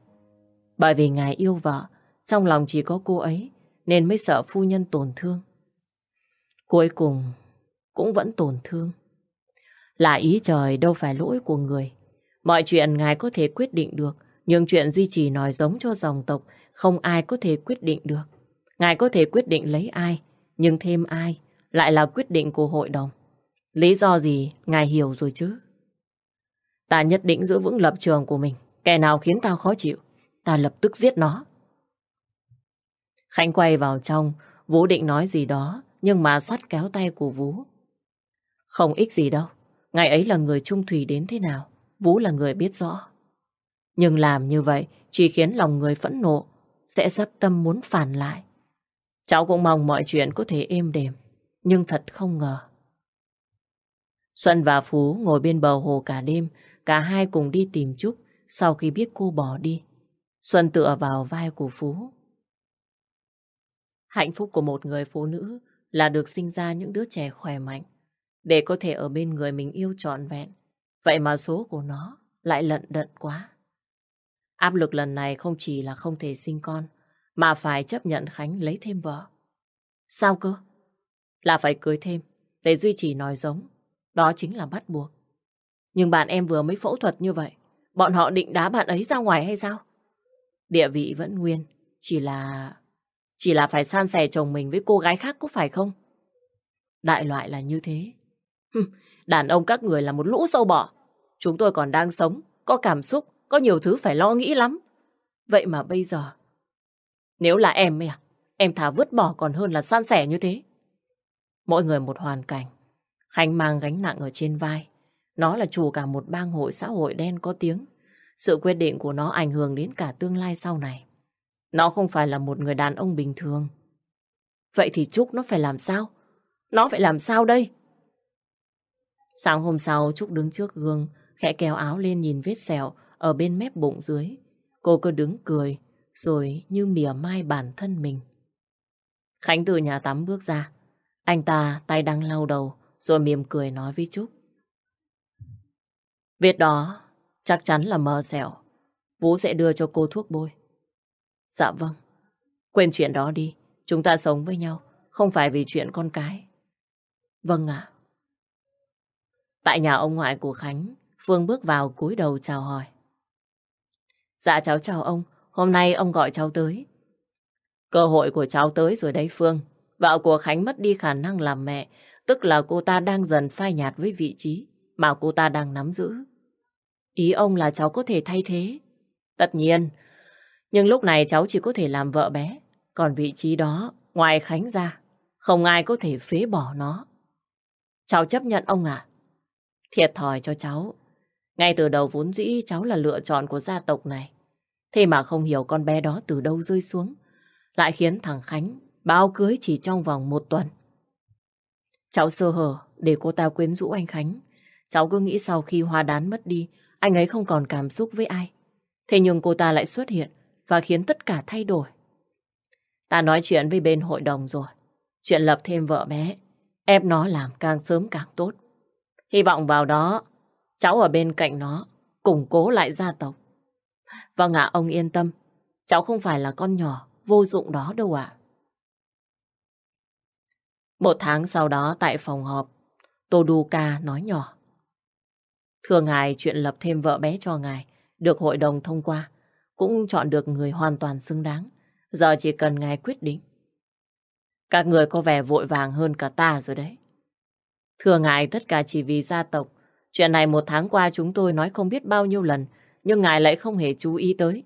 Bởi vì ngài yêu vợ, trong lòng chỉ có cô ấy, nên mới sợ phu nhân tổn thương. Cuối cùng, cũng vẫn tổn thương. Là ý trời đâu phải lỗi của người. Mọi chuyện ngài có thể quyết định được, nhưng chuyện duy trì nòi giống cho dòng tộc không ai có thể quyết định được. Ngài có thể quyết định lấy ai, nhưng thêm ai lại là quyết định của hội đồng. Lý do gì ngài hiểu rồi chứ? Ta nhất định giữ vững lập trường của mình. Kẻ nào khiến tao khó chịu, ta lập tức giết nó. Khánh quay vào trong, Vũ định nói gì đó, nhưng mà sắt kéo tay của Vũ. Không ích gì đâu, ngày ấy là người trung thủy đến thế nào, Vũ là người biết rõ. Nhưng làm như vậy chỉ khiến lòng người phẫn nộ, sẽ sắp tâm muốn phản lại. Cháu cũng mong mọi chuyện có thể êm đềm, nhưng thật không ngờ. Xuân và Phú ngồi bên bờ hồ cả đêm, cả hai cùng đi tìm Trúc sau khi biết cô bỏ đi. Xuân tựa vào vai của Phú. Hạnh phúc của một người phụ nữ là được sinh ra những đứa trẻ khỏe mạnh, để có thể ở bên người mình yêu trọn vẹn. Vậy mà số của nó lại lận đận quá. Áp lực lần này không chỉ là không thể sinh con, mà phải chấp nhận Khánh lấy thêm vợ. Sao cơ? Là phải cưới thêm, để duy trì nói giống. Đó chính là bắt buộc. Nhưng bạn em vừa mới phẫu thuật như vậy, bọn họ định đá bạn ấy ra ngoài hay sao? Địa vị vẫn nguyên, chỉ là... Chỉ là phải san sẻ chồng mình với cô gái khác có phải không? Đại loại là như thế. Đàn ông các người là một lũ sâu bọ. Chúng tôi còn đang sống, có cảm xúc, có nhiều thứ phải lo nghĩ lắm. Vậy mà bây giờ... Nếu là em ấy à, em thà vứt bỏ còn hơn là san sẻ như thế. Mỗi người một hoàn cảnh. Khánh mang gánh nặng ở trên vai. Nó là chủ cả một bang hội xã hội đen có tiếng. Sự quyết định của nó ảnh hưởng đến cả tương lai sau này. Nó không phải là một người đàn ông bình thường. Vậy thì Trúc nó phải làm sao? Nó phải làm sao đây? Sáng hôm sau Trúc đứng trước gương, khẽ kéo áo lên nhìn vết sẹo ở bên mép bụng dưới. Cô cứ đứng cười, rồi như mỉa mai bản thân mình. Khánh từ nhà tắm bước ra. Anh ta tay đang lau đầu, rồi mỉm cười nói với Trúc. Vết đó chắc chắn là mờ sẹo. Vũ sẽ đưa cho cô thuốc bôi. Dạ vâng. Quên chuyện đó đi. Chúng ta sống với nhau. Không phải vì chuyện con cái. Vâng ạ. Tại nhà ông ngoại của Khánh, Phương bước vào cúi đầu chào hỏi. Dạ cháu chào ông. Hôm nay ông gọi cháu tới. Cơ hội của cháu tới rồi đấy Phương. Vợ của Khánh mất đi khả năng làm mẹ. Tức là cô ta đang dần phai nhạt với vị trí mà cô ta đang nắm giữ. Ý ông là cháu có thể thay thế. Tất nhiên, nhưng lúc này cháu chỉ có thể làm vợ bé. Còn vị trí đó, ngoài Khánh ra, không ai có thể phế bỏ nó. Cháu chấp nhận ông à? Thiệt thòi cho cháu. Ngay từ đầu vốn dĩ cháu là lựa chọn của gia tộc này. Thế mà không hiểu con bé đó từ đâu rơi xuống. Lại khiến thằng Khánh bao cưới chỉ trong vòng một tuần. Cháu sơ hở để cô ta quyến rũ anh Khánh. Cháu cứ nghĩ sau khi hoa đán mất đi, anh ấy không còn cảm xúc với ai. Thế nhưng cô ta lại xuất hiện và khiến tất cả thay đổi. Ta nói chuyện với bên hội đồng rồi. Chuyện lập thêm vợ bé, ép nó làm càng sớm càng tốt. Hy vọng vào đó, cháu ở bên cạnh nó, củng cố lại gia tộc. Vâng ạ, ông yên tâm. Cháu không phải là con nhỏ, vô dụng đó đâu ạ. Một tháng sau đó tại phòng họp, Tô Đu Ca nói nhỏ. Thưa ngài chuyện lập thêm vợ bé cho ngài, được hội đồng thông qua cũng chọn được người hoàn toàn xứng đáng. Giờ chỉ cần ngài quyết định. Các người có vẻ vội vàng hơn cả ta rồi đấy. Thưa ngài, tất cả chỉ vì gia tộc. Chuyện này một tháng qua chúng tôi nói không biết bao nhiêu lần, nhưng ngài lại không hề chú ý tới.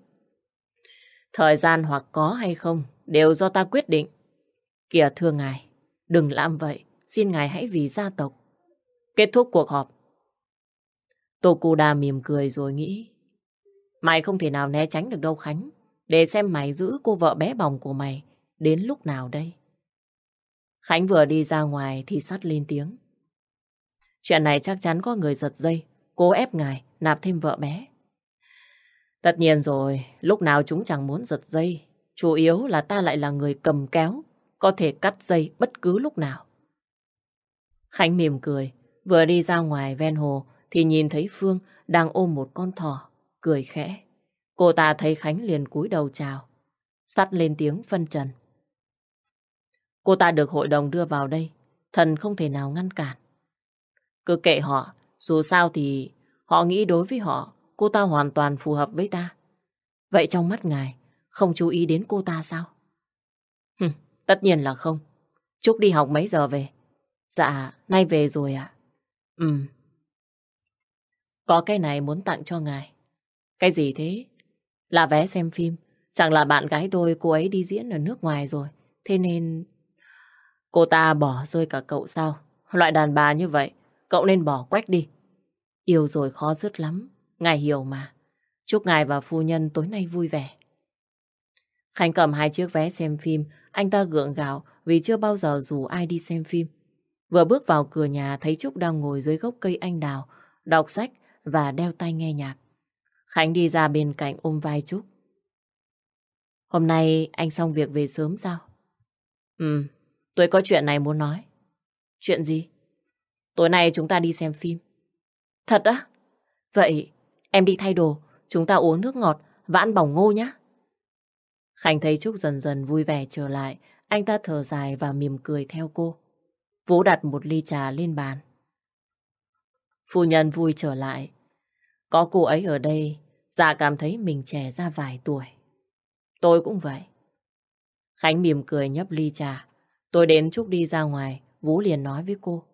Thời gian hoặc có hay không, đều do ta quyết định. Kìa thưa ngài, đừng làm vậy, xin ngài hãy vì gia tộc. Kết thúc cuộc họp. Tokuda mỉm cười rồi nghĩ. Mày không thể nào né tránh được đâu Khánh. Để xem mày giữ cô vợ bé bỏng của mày đến lúc nào đây. Khánh vừa đi ra ngoài thì sắt lên tiếng. Chuyện này chắc chắn có người giật dây, cố ép ngài nạp thêm vợ bé. Tất nhiên rồi, lúc nào chúng chẳng muốn giật dây. Chủ yếu là ta lại là người cầm kéo, có thể cắt dây bất cứ lúc nào. Khánh mỉm cười, vừa đi ra ngoài ven hồ thì nhìn thấy Phương đang ôm một con thỏ cười khẽ. Cô ta thấy Khánh liền cúi đầu chào, sắt lên tiếng phân trần. Cô ta được hội đồng đưa vào đây, thần không thể nào ngăn cản. Cứ kệ họ, dù sao thì họ nghĩ đối với họ, cô ta hoàn toàn phù hợp với ta. Vậy trong mắt ngài, không chú ý đến cô ta sao? Tất nhiên là không. Trúc đi học mấy giờ về? Dạ, nay về rồi ạ. À? Ừ. Có cái này muốn tặng cho ngài. Cái gì thế? Là vé xem phim. Chẳng là bạn gái tôi, cô ấy đi diễn ở nước ngoài rồi. Thế nên... Cô ta bỏ rơi cả cậu sao? Loại đàn bà như vậy, cậu nên bỏ quách đi. Yêu rồi khó dứt lắm. Ngài hiểu mà. Chúc ngài và phu nhân tối nay vui vẻ. Khánh cầm hai chiếc vé xem phim. Anh ta gượng gạo vì chưa bao giờ rủ ai đi xem phim. Vừa bước vào cửa nhà thấy Trúc đang ngồi dưới gốc cây anh đào, đọc sách và đeo tai nghe nhạc. Khánh đi ra bên cạnh ôm vai Trúc. Hôm nay anh xong việc về sớm sao? Ừ, tôi có chuyện này muốn nói. Chuyện gì? Tối nay chúng ta đi xem phim. Thật á? Vậy em đi thay đồ, chúng ta uống nước ngọt và ăn bỏng ngô nhé. Khánh thấy Trúc dần dần vui vẻ trở lại, anh ta thở dài và mỉm cười theo cô. Vũ đặt một ly trà lên bàn. Phu nhân vui trở lại. Có cô ấy ở đây, dạ cảm thấy mình trẻ ra vài tuổi. Tôi cũng vậy. Khánh mỉm cười nhấp ly trà. Tôi đến Trúc đi ra ngoài, Vũ liền nói với cô.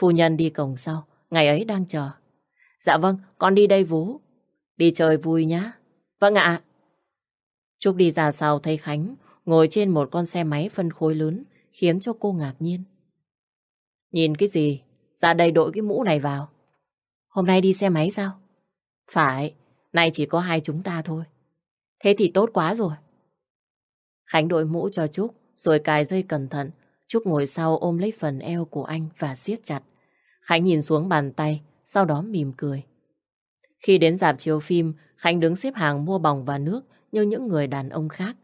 Phu nhân đi cổng sau, ngày ấy đang chờ. Dạ vâng, con đi đây Vũ. Đi chơi vui nhá. Vâng ạ. Trúc đi ra sau thấy Khánh ngồi trên một con xe máy phân khối lớn khiến cho cô ngạc nhiên. Nhìn cái gì? Dạ ra đây đội cái mũ này vào. Hôm nay đi xe máy sao? Phải, nay chỉ có hai chúng ta thôi. Thế thì tốt quá rồi. Khánh đội mũ cho Trúc, rồi cài dây cẩn thận. Trúc ngồi sau ôm lấy phần eo của anh và siết chặt. Khánh nhìn xuống bàn tay, sau đó mỉm cười. Khi đến dạp chiếu phim, Khánh đứng xếp hàng mua bỏng và nước như những người đàn ông khác.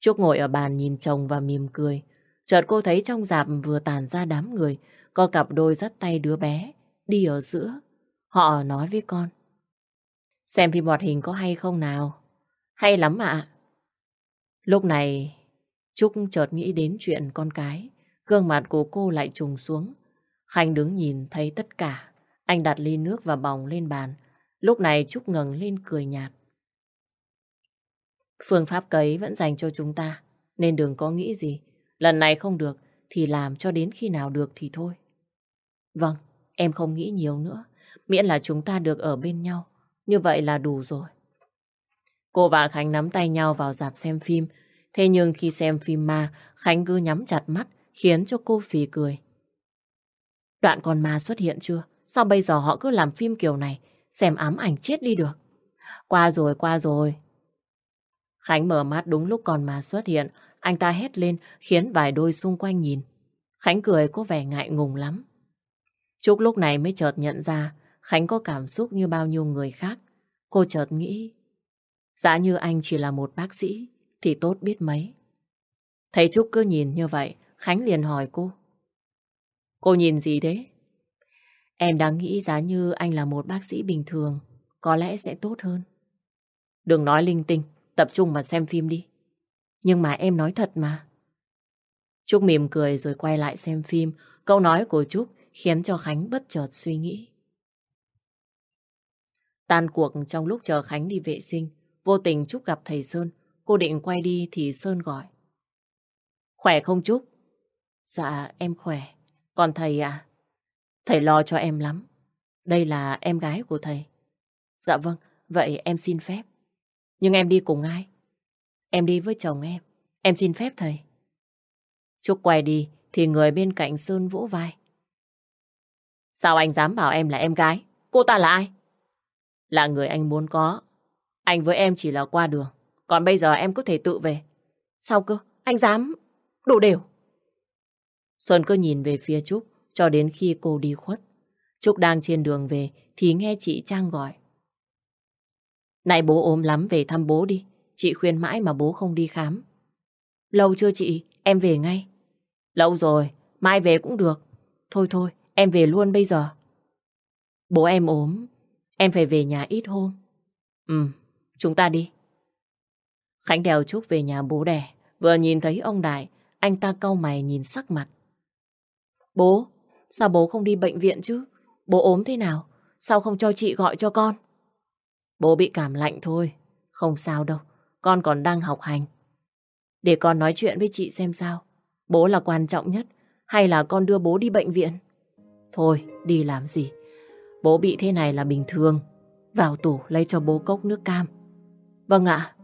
Trúc ngồi ở bàn nhìn chồng và mỉm cười. Chợt cô thấy trong dạp vừa tàn ra đám người, có cặp đôi dắt tay đứa bé, đi ở giữa. Họ nói với con. Xem phim hoạt hình có hay không nào? Hay lắm ạ. Lúc này, Trúc chợt nghĩ đến chuyện con cái. Gương mặt của cô lại trùng xuống. Khanh đứng nhìn thấy tất cả. Anh đặt ly nước và bỏng lên bàn. Lúc này Trúc ngẩng lên cười nhạt. Phương pháp cấy vẫn dành cho chúng ta. Nên đừng có nghĩ gì. Lần này không được thì làm cho đến khi nào được thì thôi. Vâng, em không nghĩ nhiều nữa. Miễn là chúng ta được ở bên nhau. Như vậy là đủ rồi. Cô và Khánh nắm tay nhau vào dạp xem phim. Thế nhưng khi xem phim ma, Khánh cứ nhắm chặt mắt, khiến cho cô phì cười. Đoạn con ma xuất hiện chưa? Sao bây giờ họ cứ làm phim kiểu này? Xem ám ảnh chết đi được. Qua rồi, qua rồi. Khánh mở mắt đúng lúc con ma xuất hiện. Anh ta hét lên, khiến vài đôi xung quanh nhìn. Khánh cười có vẻ ngại ngùng lắm. Trúc lúc này mới chợt nhận ra Khánh có cảm xúc như bao nhiêu người khác. Cô chợt nghĩ, giá như anh chỉ là một bác sĩ, thì tốt biết mấy. Thấy Trúc cứ nhìn như vậy, Khánh liền hỏi cô. Cô nhìn gì thế? Em đang nghĩ giá như anh là một bác sĩ bình thường, có lẽ sẽ tốt hơn. Đừng nói linh tinh, tập trung mà xem phim đi. Nhưng mà em nói thật mà. Trúc mỉm cười rồi quay lại xem phim. Câu nói của Trúc khiến cho Khánh bất chợt suy nghĩ. Tan cuộc trong lúc chờ Khánh đi vệ sinh, vô tình Trúc gặp thầy Sơn. Cô định quay đi thì Sơn gọi. Khỏe không Trúc? Dạ, em khỏe. Còn thầy à? Thầy lo cho em lắm. Đây là em gái của thầy. Dạ vâng, vậy em xin phép. Nhưng em đi cùng ai? Em đi với chồng em. Em xin phép, thầy. Trúc quay đi, thì người bên cạnh Sơn vỗ vai. Sao anh dám bảo em là em gái? Cô ta là ai? Là người anh muốn có. Anh với em chỉ là qua đường. Còn bây giờ em có thể tự về. Sao cơ? Anh dám... Đủ đều. sơn cứ nhìn về phía Trúc cho đến khi cô đi khuất. Trúc đang trên đường về thì nghe chị Trang gọi. Này bố ốm lắm về thăm bố đi. Chị khuyên mãi mà bố không đi khám. Lâu chưa chị? Em về ngay. Lâu rồi, mai về cũng được. Thôi thôi, em về luôn bây giờ. Bố em ốm, em phải về nhà ít hôm. Ừ, chúng ta đi. Khánh đèo Trúc về nhà bố đẻ. Vừa nhìn thấy ông Đại, anh ta cau mày nhìn sắc mặt. Bố, sao bố không đi bệnh viện chứ? Bố ốm thế nào? Sao không cho chị gọi cho con? Bố bị cảm lạnh thôi. Không sao đâu, con còn đang học hành. Để con nói chuyện với chị xem sao. Bố là quan trọng nhất hay là con đưa bố đi bệnh viện? Thôi, đi làm gì? Bố bị thế này là bình thường. Vào tủ lấy cho bố cốc nước cam. Vâng ạ.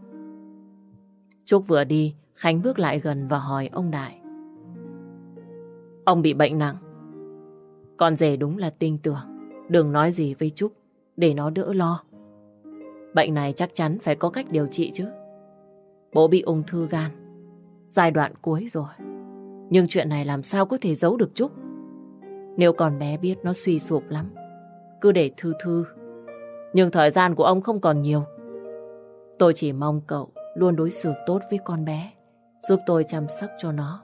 Trúc vừa đi, Khánh bước lại gần và hỏi ông Đại. Ông bị bệnh nặng. Con rể đúng là tin tưởng. Đừng nói gì với Trúc để nó đỡ lo. Bệnh này chắc chắn phải có cách điều trị chứ. Bố bị ung thư gan. Giai đoạn cuối rồi. Nhưng chuyện này làm sao có thể giấu được Trúc. Nếu còn bé biết nó suy sụp lắm. Cứ để thư thư. Nhưng thời gian của ông không còn nhiều. Tôi chỉ mong cậu luôn đối xử tốt với con bé. Giúp tôi chăm sóc cho nó.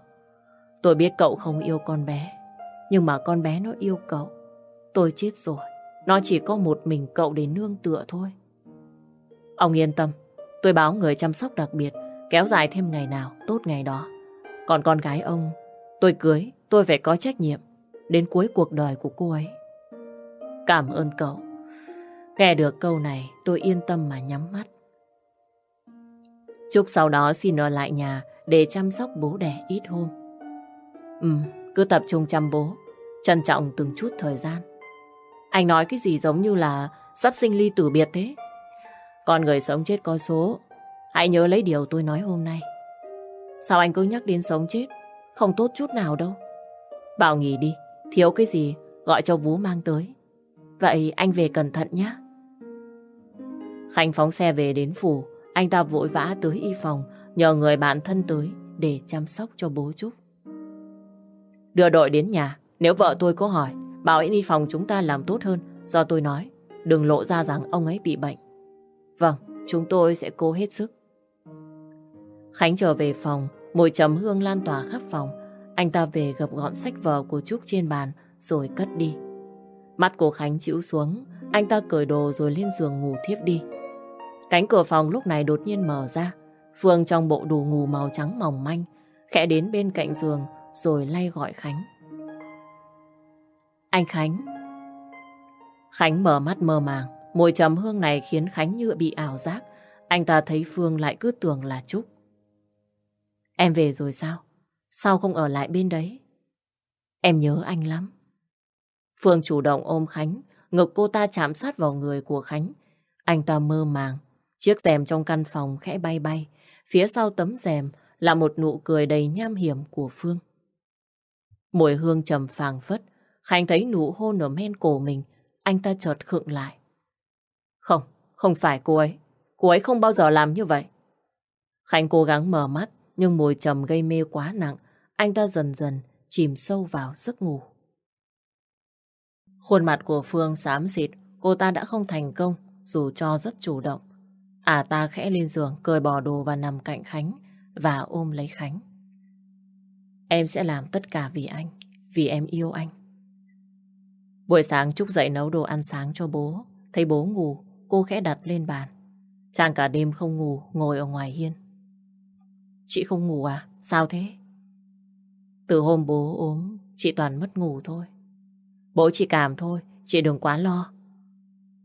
Tôi biết cậu không yêu con bé. Nhưng mà con bé nó yêu cậu. Tôi chết rồi. Nó chỉ có một mình cậu để nương tựa thôi. Ông yên tâm. Tôi báo người chăm sóc đặc biệt. Kéo dài thêm ngày nào, tốt ngày đó. Còn con gái ông, tôi cưới, tôi phải có trách nhiệm. Đến cuối cuộc đời của cô ấy. Cảm ơn cậu. Nghe được câu này, tôi yên tâm mà nhắm mắt. Trúc sau đó xin ở lại nhà để chăm sóc bố đẻ ít hôm. Ừ, cứ tập trung chăm bố, trân trọng từng chút thời gian. Anh nói cái gì giống như là sắp sinh ly tử biệt thế. Con người sống chết có số, hãy nhớ lấy điều tôi nói hôm nay. Sao anh cứ nhắc đến sống chết, không tốt chút nào đâu. Bảo nghỉ đi, thiếu cái gì gọi cho Vú mang tới. Vậy anh về cẩn thận nhé. Khánh phóng xe về đến phủ, anh ta vội vã tới y phòng, nhờ người bạn thân tới để chăm sóc cho bố Trúc. Đưa đội đến nhà, nếu vợ tôi có hỏi, bảo y phòng chúng ta làm tốt hơn, do tôi nói, đừng lộ ra rằng ông ấy bị bệnh. Vâng, chúng tôi sẽ cố hết sức. Khánh trở về phòng, mùi trầm hương lan tỏa khắp phòng. Anh ta về gập gọn sách vở của Trúc trên bàn, rồi cất đi. Mắt của Khánh chịu xuống, anh ta cởi đồ rồi lên giường ngủ thiếp đi. Cánh cửa phòng lúc này đột nhiên mở ra. Phương trong bộ đồ ngủ màu trắng mỏng manh, khẽ đến bên cạnh giường rồi lay gọi Khánh. Anh Khánh. Khánh mở mắt mơ màng, mùi trầm hương này khiến Khánh như bị ảo giác. Anh ta thấy Phương lại cứ tưởng là Trúc. Em về rồi sao? Sao không ở lại bên đấy? Em nhớ anh lắm. Phương chủ động ôm Khánh, ngực cô ta chạm sát vào người của Khánh. Anh ta mơ màng, chiếc rèm trong căn phòng khẽ bay bay. Phía sau tấm rèm là một nụ cười đầy nham hiểm của Phương. Mùi hương trầm phàng phất, Khánh thấy nụ hôn ở men cổ mình, anh ta chợt khựng lại. Không, không phải cô ấy. Cô ấy không bao giờ làm như vậy. Khánh cố gắng mở mắt, nhưng mùi trầm gây mê quá nặng, anh ta dần dần chìm sâu vào giấc ngủ. Khuôn mặt của Phương xám xịt, cô ta đã không thành công, dù cho rất chủ động. À ta khẽ lên giường, cởi bỏ đồ và nằm cạnh Khánh, và ôm lấy Khánh. Em sẽ làm tất cả vì anh, vì em yêu anh. Buổi sáng Trúc dậy nấu đồ ăn sáng cho bố, thấy bố ngủ, cô khẽ đặt lên bàn. Chàng cả đêm không ngủ, ngồi ở ngoài hiên. Chị không ngủ à? Sao thế? Từ hôm bố ốm, chị toàn mất ngủ thôi. Bố chị cảm thôi, chị đừng quá lo.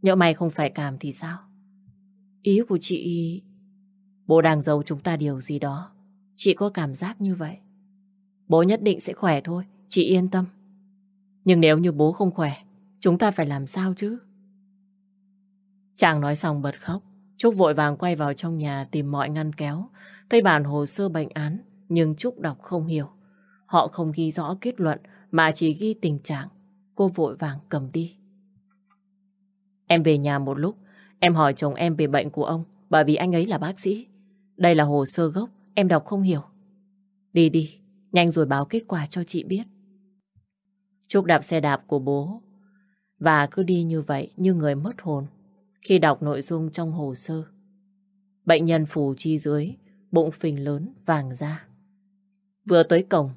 Nhỡ mày không phải cảm thì sao? Ý của chị... Bố đang giấu chúng ta điều gì đó. Chị có cảm giác như vậy. Bố nhất định sẽ khỏe thôi, chị yên tâm. Nhưng nếu như bố không khỏe, chúng ta phải làm sao chứ? Chàng nói xong bật khóc. Trúc vội vàng quay vào trong nhà tìm mọi ngăn kéo. Thấy bản hồ sơ bệnh án, nhưng Trúc đọc không hiểu. Họ không ghi rõ kết luận, mà chỉ ghi tình trạng. Cô vội vàng cầm đi. Em về nhà một lúc, em hỏi chồng em về bệnh của ông, bởi vì anh ấy là bác sĩ. Đây là hồ sơ gốc, em đọc không hiểu. Đi đi, nhanh rồi báo kết quả cho chị biết. Trúc đạp xe đạp của bố, và cứ đi như vậy như người mất hồn khi đọc nội dung trong hồ sơ. Bệnh nhân phù chi dưới, bụng phình lớn, vàng da. Vừa tới cổng,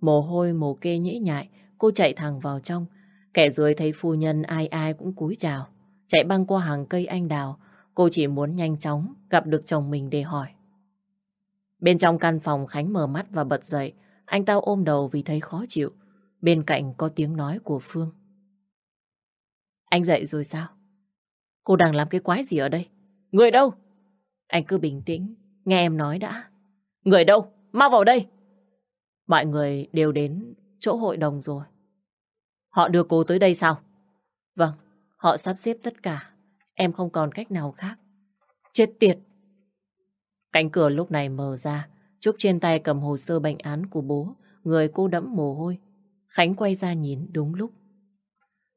mồ hôi mồ kê nhễ nhại, cô chạy thẳng vào trong. Kẻ dưới thấy phu nhân ai ai cũng cúi chào. Chạy băng qua hàng cây anh đào, cô chỉ muốn nhanh chóng gặp được chồng mình để hỏi. Bên trong căn phòng Khánh mở mắt và bật dậy, anh tao ôm đầu vì thấy khó chịu. Bên cạnh có tiếng nói của Phương. Anh dậy rồi sao? Cô đang làm cái quái gì ở đây? Người đâu? Anh cứ bình tĩnh, nghe em nói đã. Người đâu? mau vào đây. Mọi người đều đến chỗ hội đồng rồi. Họ đưa cô tới đây sao? Vâng, họ sắp xếp tất cả. Em không còn cách nào khác. Chết tiệt! Cánh cửa lúc này mở ra. Trúc trên tay cầm hồ sơ bệnh án của bố. Người cô đẫm mồ hôi. Khánh quay ra nhìn đúng lúc.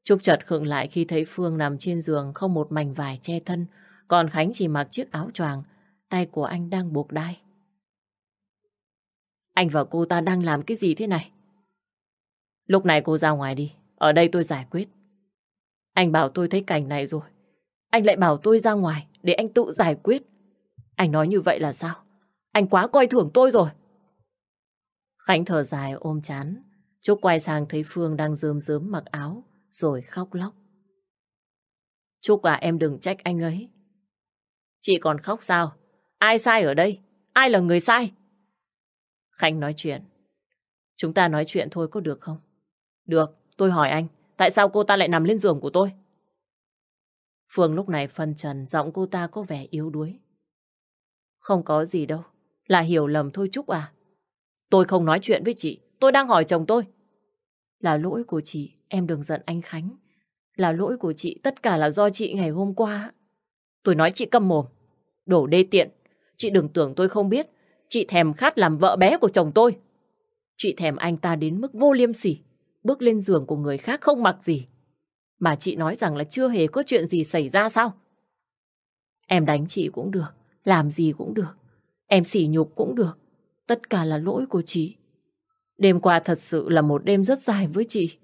Trúc chợt khựng lại khi thấy Phương nằm trên giường không một mảnh vải che thân. Còn Khánh chỉ mặc chiếc áo choàng. Tay của anh đang buộc đai. Anh và cô ta đang làm cái gì thế này? Lúc này cô ra ngoài đi. Ở đây tôi giải quyết. Anh bảo tôi thấy cảnh này rồi. Anh lại bảo tôi ra ngoài để anh tự giải quyết. Anh nói như vậy là sao? Anh quá coi thường tôi rồi. Khánh thở dài ôm chán. Trúc quay sang thấy Phương đang rơm rớm mặc áo rồi khóc lóc. Chúc à em đừng trách anh ấy. Chị còn khóc sao? Ai sai ở đây? Ai là người sai? Khánh nói chuyện. Chúng ta nói chuyện thôi có được không? Được, tôi hỏi anh. Tại sao cô ta lại nằm lên giường của tôi? Phương lúc này phân trần, giọng cô ta có vẻ yếu đuối. Không có gì đâu, là hiểu lầm thôi Trúc à. Tôi không nói chuyện với chị, tôi đang hỏi chồng tôi. Là lỗi của chị, em đừng giận anh Khánh. Là lỗi của chị, tất cả là do chị ngày hôm qua. Tôi nói chị câm mồm. Đổ đê tiện, chị đừng tưởng tôi không biết. Chị thèm khát làm vợ bé của chồng tôi. Chị thèm anh ta đến mức vô liêm sỉ, bước lên giường của người khác không mặc gì. Mà chị nói rằng là chưa hề có chuyện gì xảy ra sao? Em đánh chị cũng được, làm gì cũng được. Em sỉ nhục cũng được. Tất cả là lỗi của chị. Đêm qua thật sự là một đêm rất dài với chị.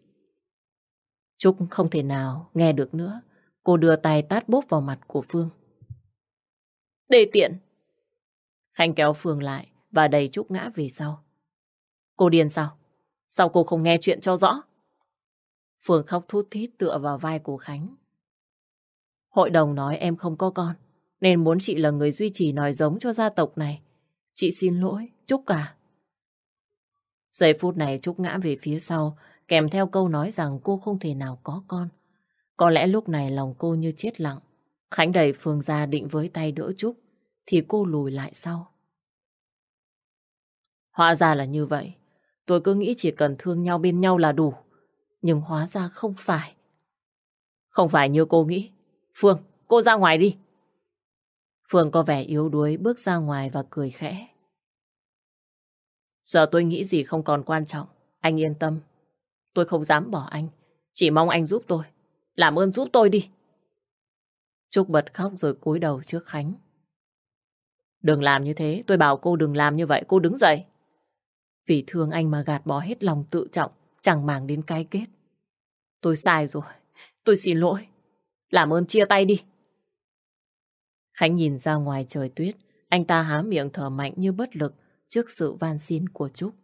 Trúc không thể nào nghe được nữa. Cô đưa tay tát bốp vào mặt của Phương. Đê tiện! Khanh kéo Phương lại và đẩy Trúc ngã về sau. Cô điên sao? Sao cô không nghe chuyện cho rõ? Phương khóc thút thít tựa vào vai của Khánh. Hội đồng nói em không có con, nên muốn chị là người duy trì nói giống cho gia tộc này. Chị xin lỗi, Trúc cả. Giây phút này Trúc ngã về phía sau, kèm theo câu nói rằng cô không thể nào có con. Có lẽ lúc này lòng cô như chết lặng. Khánh đẩy Phương ra định với tay đỡ Trúc, thì cô lùi lại sau. Hóa ra là như vậy. Tôi cứ nghĩ chỉ cần thương nhau bên nhau là đủ. Nhưng hóa ra không phải. Không phải như cô nghĩ. Phương, cô ra ngoài đi. Phương có vẻ yếu đuối bước ra ngoài và cười khẽ. Giờ tôi nghĩ gì không còn quan trọng. Anh yên tâm. Tôi không dám bỏ anh. Chỉ mong anh giúp tôi. Làm ơn giúp tôi đi. Trúc bật khóc rồi cúi đầu trước Khánh. Đừng làm như thế. Tôi bảo cô đừng làm như vậy. Cô đứng dậy. Vì thương anh mà gạt bỏ hết lòng tự trọng, chẳng màng đến cái kết. Tôi sai rồi, tôi xin lỗi. Làm ơn chia tay đi. Khánh nhìn ra ngoài trời tuyết, anh ta há miệng thở mạnh như bất lực trước sự van xin của Trúc.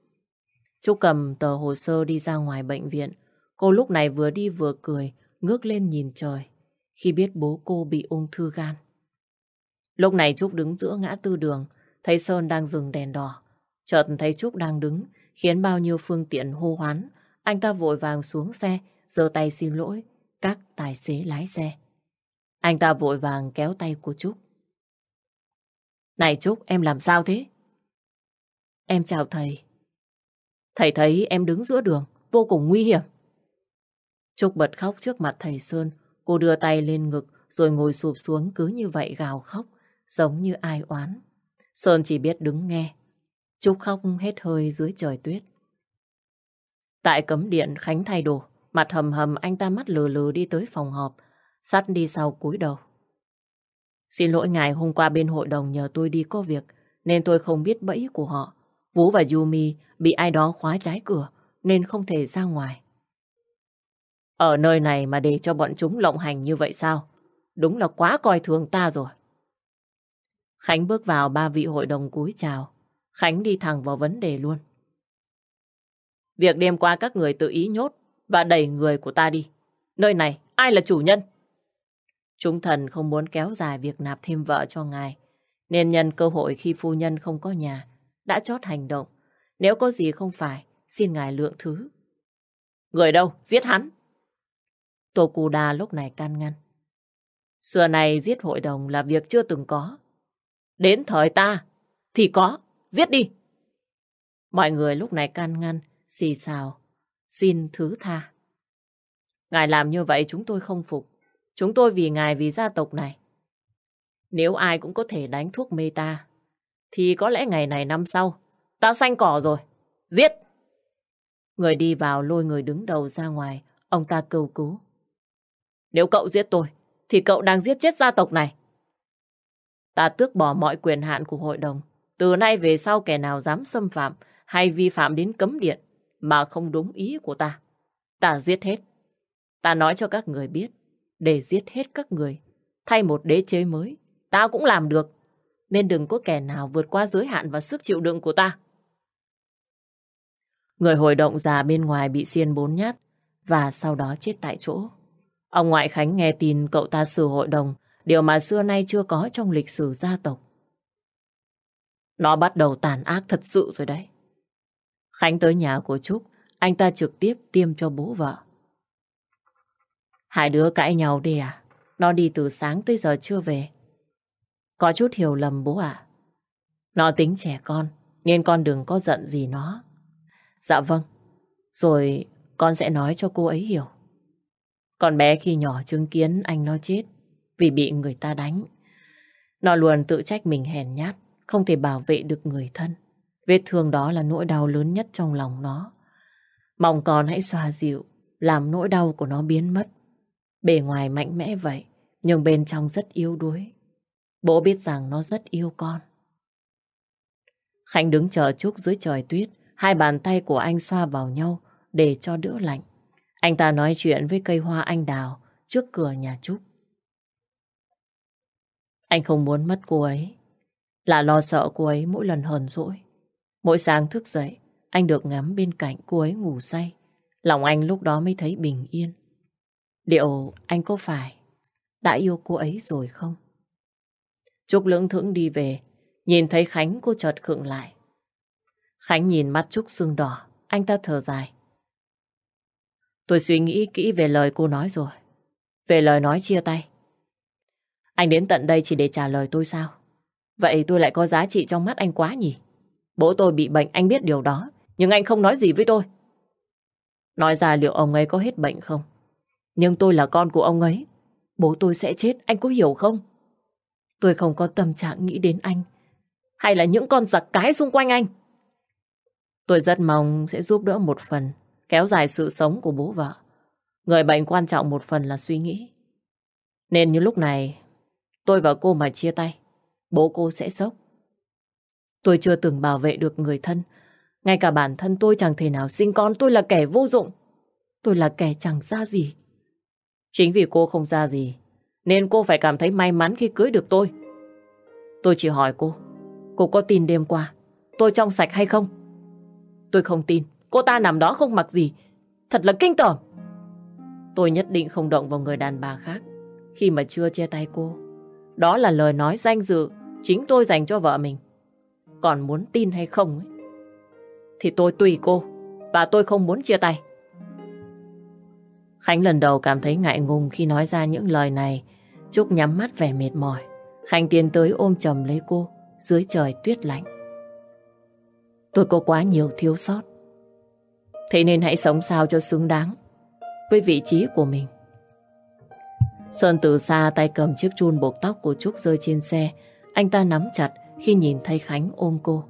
Trúc cầm tờ hồ sơ đi ra ngoài bệnh viện. Cô lúc này vừa đi vừa cười, ngước lên nhìn trời, khi biết bố cô bị ung thư gan. Lúc này Trúc đứng giữa ngã tư đường, thấy Sơn đang dừng đèn đỏ. Chợt thấy Trúc đang đứng, khiến bao nhiêu phương tiện hô hoán. Anh ta vội vàng xuống xe, giơ tay xin lỗi các tài xế lái xe. Anh ta vội vàng kéo tay của Trúc. Này Trúc, em làm sao thế? Em chào thầy. Thầy thấy em đứng giữa đường, vô cùng nguy hiểm. Trúc bật khóc trước mặt thầy Sơn. Cô đưa tay lên ngực rồi ngồi sụp xuống cứ như vậy gào khóc, giống như ai oán. Sơn chỉ biết đứng nghe. Trúc khóc hết hơi dưới trời tuyết. Tại cấm điện, Khánh thay đồ. Mặt hầm hầm anh ta mắt lừ lừ đi tới phòng họp. Sắt đi sau cúi đầu. Xin lỗi ngài hôm qua bên hội đồng nhờ tôi đi có việc nên tôi không biết bẫy của họ. Vũ và Yumi bị ai đó khóa trái cửa nên không thể ra ngoài. Ở nơi này mà để cho bọn chúng lộng hành như vậy sao? Đúng là quá coi thường ta rồi. Khánh bước vào ba vị hội đồng cúi chào. Khánh đi thẳng vào vấn đề luôn. Việc đêm qua các người tự ý nhốt và đẩy người của ta đi. Nơi này, ai là chủ nhân? Chúng thần không muốn kéo dài việc nạp thêm vợ cho ngài, nên nhân cơ hội khi phu nhân không có nhà, đã chót hành động. Nếu có gì không phải, xin ngài lượng thứ. Người đâu? Giết hắn! Tô Cù Đà lúc này can ngăn. Xưa này giết hội đồng là việc chưa từng có. Đến thời ta thì có. Giết đi! Mọi người lúc này can ngăn, xì xào, xin thứ tha. Ngài làm như vậy chúng tôi không phục. Chúng tôi vì ngài vì gia tộc này. Nếu ai cũng có thể đánh thuốc mê ta, thì có lẽ ngày này năm sau, ta xanh cỏ rồi. Giết! Người đi vào lôi người đứng đầu ra ngoài, ông ta cầu cứu. Nếu cậu giết tôi, thì cậu đang giết chết gia tộc này. Ta tước bỏ mọi quyền hạn của hội đồng. Từ nay về sau kẻ nào dám xâm phạm hay vi phạm đến cấm điện mà không đúng ý của ta. Ta giết hết. Ta nói cho các người biết, để giết hết các người, thay một đế chế mới, ta cũng làm được. Nên đừng có kẻ nào vượt qua giới hạn và sức chịu đựng của ta. Người hồi động già bên ngoài bị xiên bốn nhát và sau đó chết tại chỗ. Ông ngoại Khánh nghe tin cậu ta xử hội đồng, điều mà xưa nay chưa có trong lịch sử gia tộc. Nó bắt đầu tàn ác thật sự rồi đấy. Khánh tới nhà của Trúc, anh ta trực tiếp tiêm cho bố vợ. Hai đứa cãi nhau đi à? Nó đi từ sáng tới giờ chưa về. Có chút hiểu lầm bố ạ. Nó tính trẻ con, nên con đừng có giận gì nó. Dạ vâng, rồi con sẽ nói cho cô ấy hiểu. Con bé khi nhỏ chứng kiến anh nó chết vì bị người ta đánh. Nó luôn tự trách mình hèn nhát, không thể bảo vệ được người thân. Vết thương đó là nỗi đau lớn nhất trong lòng nó. Mong con hãy xoa dịu, làm nỗi đau của nó biến mất. Bề ngoài mạnh mẽ vậy, nhưng bên trong rất yếu đuối. Bố biết rằng nó rất yêu con. Khánh đứng chờ Trúc dưới trời tuyết, hai bàn tay của anh xoa vào nhau để cho đỡ lạnh. Anh ta nói chuyện với cây hoa anh đào trước cửa nhà Trúc. Anh không muốn mất cô ấy, là lo sợ cô ấy mỗi lần hờn dỗi. Mỗi sáng thức dậy, anh được ngắm bên cạnh cô ấy ngủ say. Lòng anh lúc đó mới thấy bình yên. Liệu anh có phải đã yêu cô ấy rồi không? Trúc lưỡng thững đi về, nhìn thấy Khánh cô chợt khựng lại. Khánh nhìn mắt Trúc sưng đỏ, anh ta thở dài. Tôi suy nghĩ kỹ về lời cô nói rồi. Về lời nói chia tay. Anh đến tận đây chỉ để trả lời tôi sao? Vậy tôi lại có giá trị trong mắt anh quá nhỉ? Bố tôi bị bệnh, anh biết điều đó. Nhưng anh không nói gì với tôi. Nói ra liệu ông ấy có hết bệnh không? Nhưng tôi là con của ông ấy. Bố tôi sẽ chết, anh có hiểu không? Tôi không có tâm trạng nghĩ đến anh. Hay là những con giặc cái xung quanh anh. Tôi rất mong sẽ giúp đỡ một phần, kéo dài sự sống của bố vợ. Người bệnh quan trọng một phần là suy nghĩ. Nên như lúc này, tôi và cô mà chia tay, bố cô sẽ sốc. Tôi chưa từng bảo vệ được người thân. Ngay cả bản thân tôi chẳng thể nào sinh con. Tôi là kẻ vô dụng. Tôi là kẻ chẳng ra gì. Chính vì cô không ra gì, nên cô phải cảm thấy may mắn khi cưới được tôi. Tôi chỉ hỏi cô, cô có tin đêm qua tôi trong sạch hay không? Tôi không tin, cô ta nằm đó không mặc gì. Thật là kinh tởm. Tôi nhất định không động vào người đàn bà khác khi mà chưa chia tay cô. Đó là lời nói danh dự chính tôi dành cho vợ mình. Còn muốn tin hay không ấy, thì tôi tùy cô và tôi không muốn chia tay. Khánh lần đầu cảm thấy ngại ngùng khi nói ra những lời này. Trúc nhắm mắt vẻ mệt mỏi. Khánh tiến tới ôm chầm lấy cô dưới trời tuyết lạnh. Tôi có quá nhiều thiếu sót. Thế nên hãy sống sao cho xứng đáng với vị trí của mình. Sơn từ xa tay cầm chiếc chun buộc tóc của Trúc rơi trên xe. Anh ta nắm chặt khi nhìn thấy Khánh ôm cô.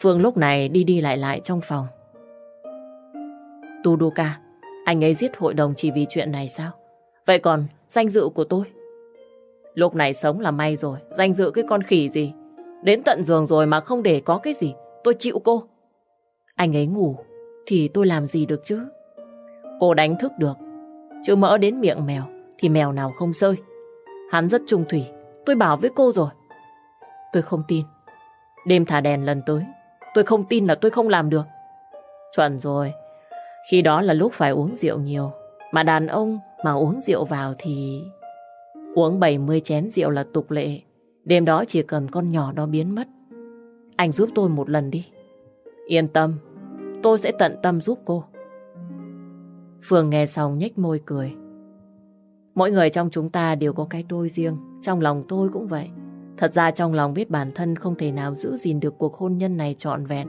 Phương lúc này đi đi lại lại trong phòng. Tuduka, anh ấy giết hội đồng chỉ vì chuyện này sao? Vậy còn danh dự của tôi? Lúc này sống là may rồi, danh dự cái con khỉ gì? Đến tận giường rồi mà không để có cái gì, tôi chịu cô. Anh ấy ngủ, thì tôi làm gì được chứ? Cô đánh thức được, chứ mỡ đến miệng mèo, thì mèo nào không rơi. Hắn rất trung thủy, tôi bảo với cô rồi. Tôi không tin. Đêm thả đèn lần tới, tôi không tin là tôi không làm được. Chuẩn rồi, khi đó là lúc phải uống rượu nhiều. Mà đàn ông mà uống rượu vào thì... Uống 70 chén rượu là tục lệ. Đêm đó chỉ cần con nhỏ đó biến mất. Anh giúp tôi một lần đi. Yên tâm, tôi sẽ tận tâm giúp cô. Phương nghe xong nhếch môi cười. Mỗi người trong chúng ta đều có cái tôi riêng, trong lòng tôi cũng vậy. Thật ra trong lòng biết bản thân không thể nào giữ gìn được cuộc hôn nhân này trọn vẹn.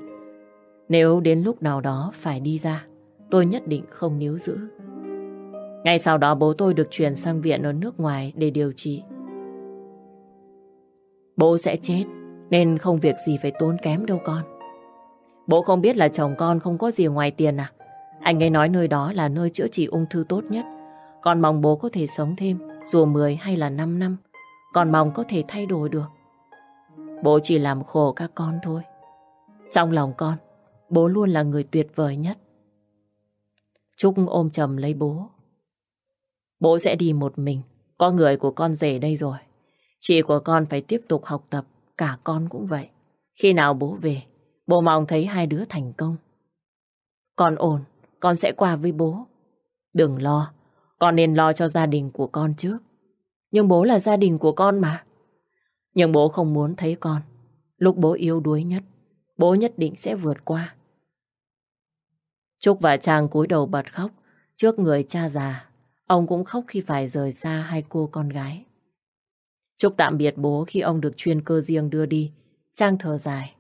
Nếu đến lúc nào đó phải đi ra, tôi nhất định không níu giữ. Ngay sau đó bố tôi được chuyển sang viện ở nước ngoài để điều trị. Bố sẽ chết, nên không việc gì phải tốn kém đâu con. Bố không biết là chồng con không có gì ngoài tiền à? Anh ấy nói nơi đó là nơi chữa trị ung thư tốt nhất. Con mong bố có thể sống thêm dù 10 hay là 5 năm. Con mong có thể thay đổi được. Bố chỉ làm khổ các con thôi. Trong lòng con, bố luôn là người tuyệt vời nhất. Trúc ôm chầm lấy bố. Bố sẽ đi một mình. Có người của con rể đây rồi. Chị của con phải tiếp tục học tập. Cả con cũng vậy. Khi nào bố về, bố mong thấy hai đứa thành công. Con ổn, con sẽ qua với bố. Đừng lo, con nên lo cho gia đình của con trước. Nhưng bố là gia đình của con mà. Nhưng bố không muốn thấy con. Lúc bố yếu đuối nhất, bố nhất định sẽ vượt qua. Trúc và Trang cúi đầu bật khóc trước người cha già. Ông cũng khóc khi phải rời xa hai cô con gái. chúc tạm biệt bố khi ông được chuyên cơ riêng đưa đi. Trang thở dài.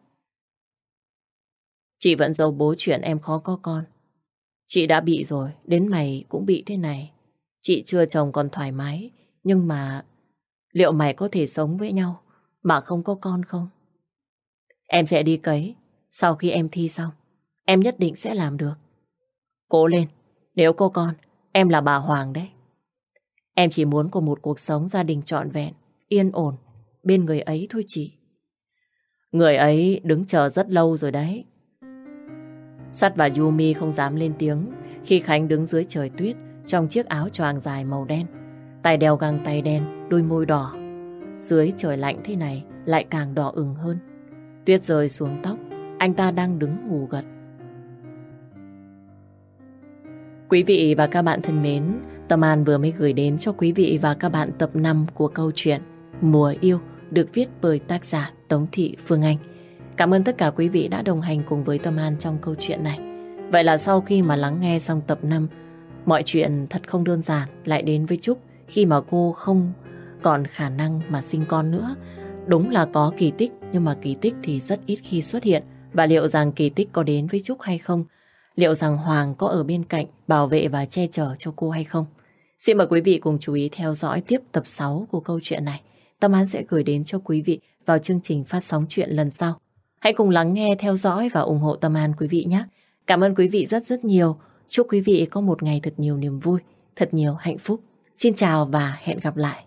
Chị vẫn giấu bố chuyện em khó có con. Chị đã bị rồi, đến mày cũng bị thế này. Chị chưa chồng còn thoải mái, nhưng mà liệu mày có thể sống với nhau mà không có con không? Em sẽ đi cấy, sau khi em thi xong, em nhất định sẽ làm được. Cố lên, nếu có con, em là bà Hoàng đấy. Em chỉ muốn có một cuộc sống gia đình trọn vẹn, yên ổn, bên người ấy thôi chị. Người ấy đứng chờ rất lâu rồi đấy. Sắt và Yumi không dám lên tiếng khi Khánh đứng dưới trời tuyết trong chiếc áo choàng dài màu đen. Tay đeo găng tay đen, đôi môi đỏ. Dưới trời lạnh thế này lại càng đỏ ửng hơn. Tuyết rơi xuống tóc, anh ta đang đứng ngủ gật. Quý vị và các bạn thân mến, Tâm An vừa mới gửi đến cho quý vị và các bạn tập 5 của câu chuyện Mùa Yêu được viết bởi tác giả Tống Thị Phương Anh. Cảm ơn tất cả quý vị đã đồng hành cùng với Tâm An trong câu chuyện này. Vậy là sau khi mà lắng nghe xong tập 5, mọi chuyện thật không đơn giản lại đến với Trúc khi mà cô không còn khả năng mà sinh con nữa. Đúng là có kỳ tích, nhưng mà kỳ tích thì rất ít khi xuất hiện. Và liệu rằng kỳ tích có đến với Trúc hay không? Liệu rằng Hoàng có ở bên cạnh bảo vệ và che chở cho cô hay không? Xin mời quý vị cùng chú ý theo dõi tiếp tập 6 của câu chuyện này. Tâm An sẽ gửi đến cho quý vị vào chương trình phát sóng chuyện lần sau. Hãy cùng lắng nghe, theo dõi và ủng hộ Tâm An quý vị nhé. Cảm ơn quý vị rất rất nhiều. Chúc quý vị có một ngày thật nhiều niềm vui, thật nhiều hạnh phúc. Xin chào và hẹn gặp lại.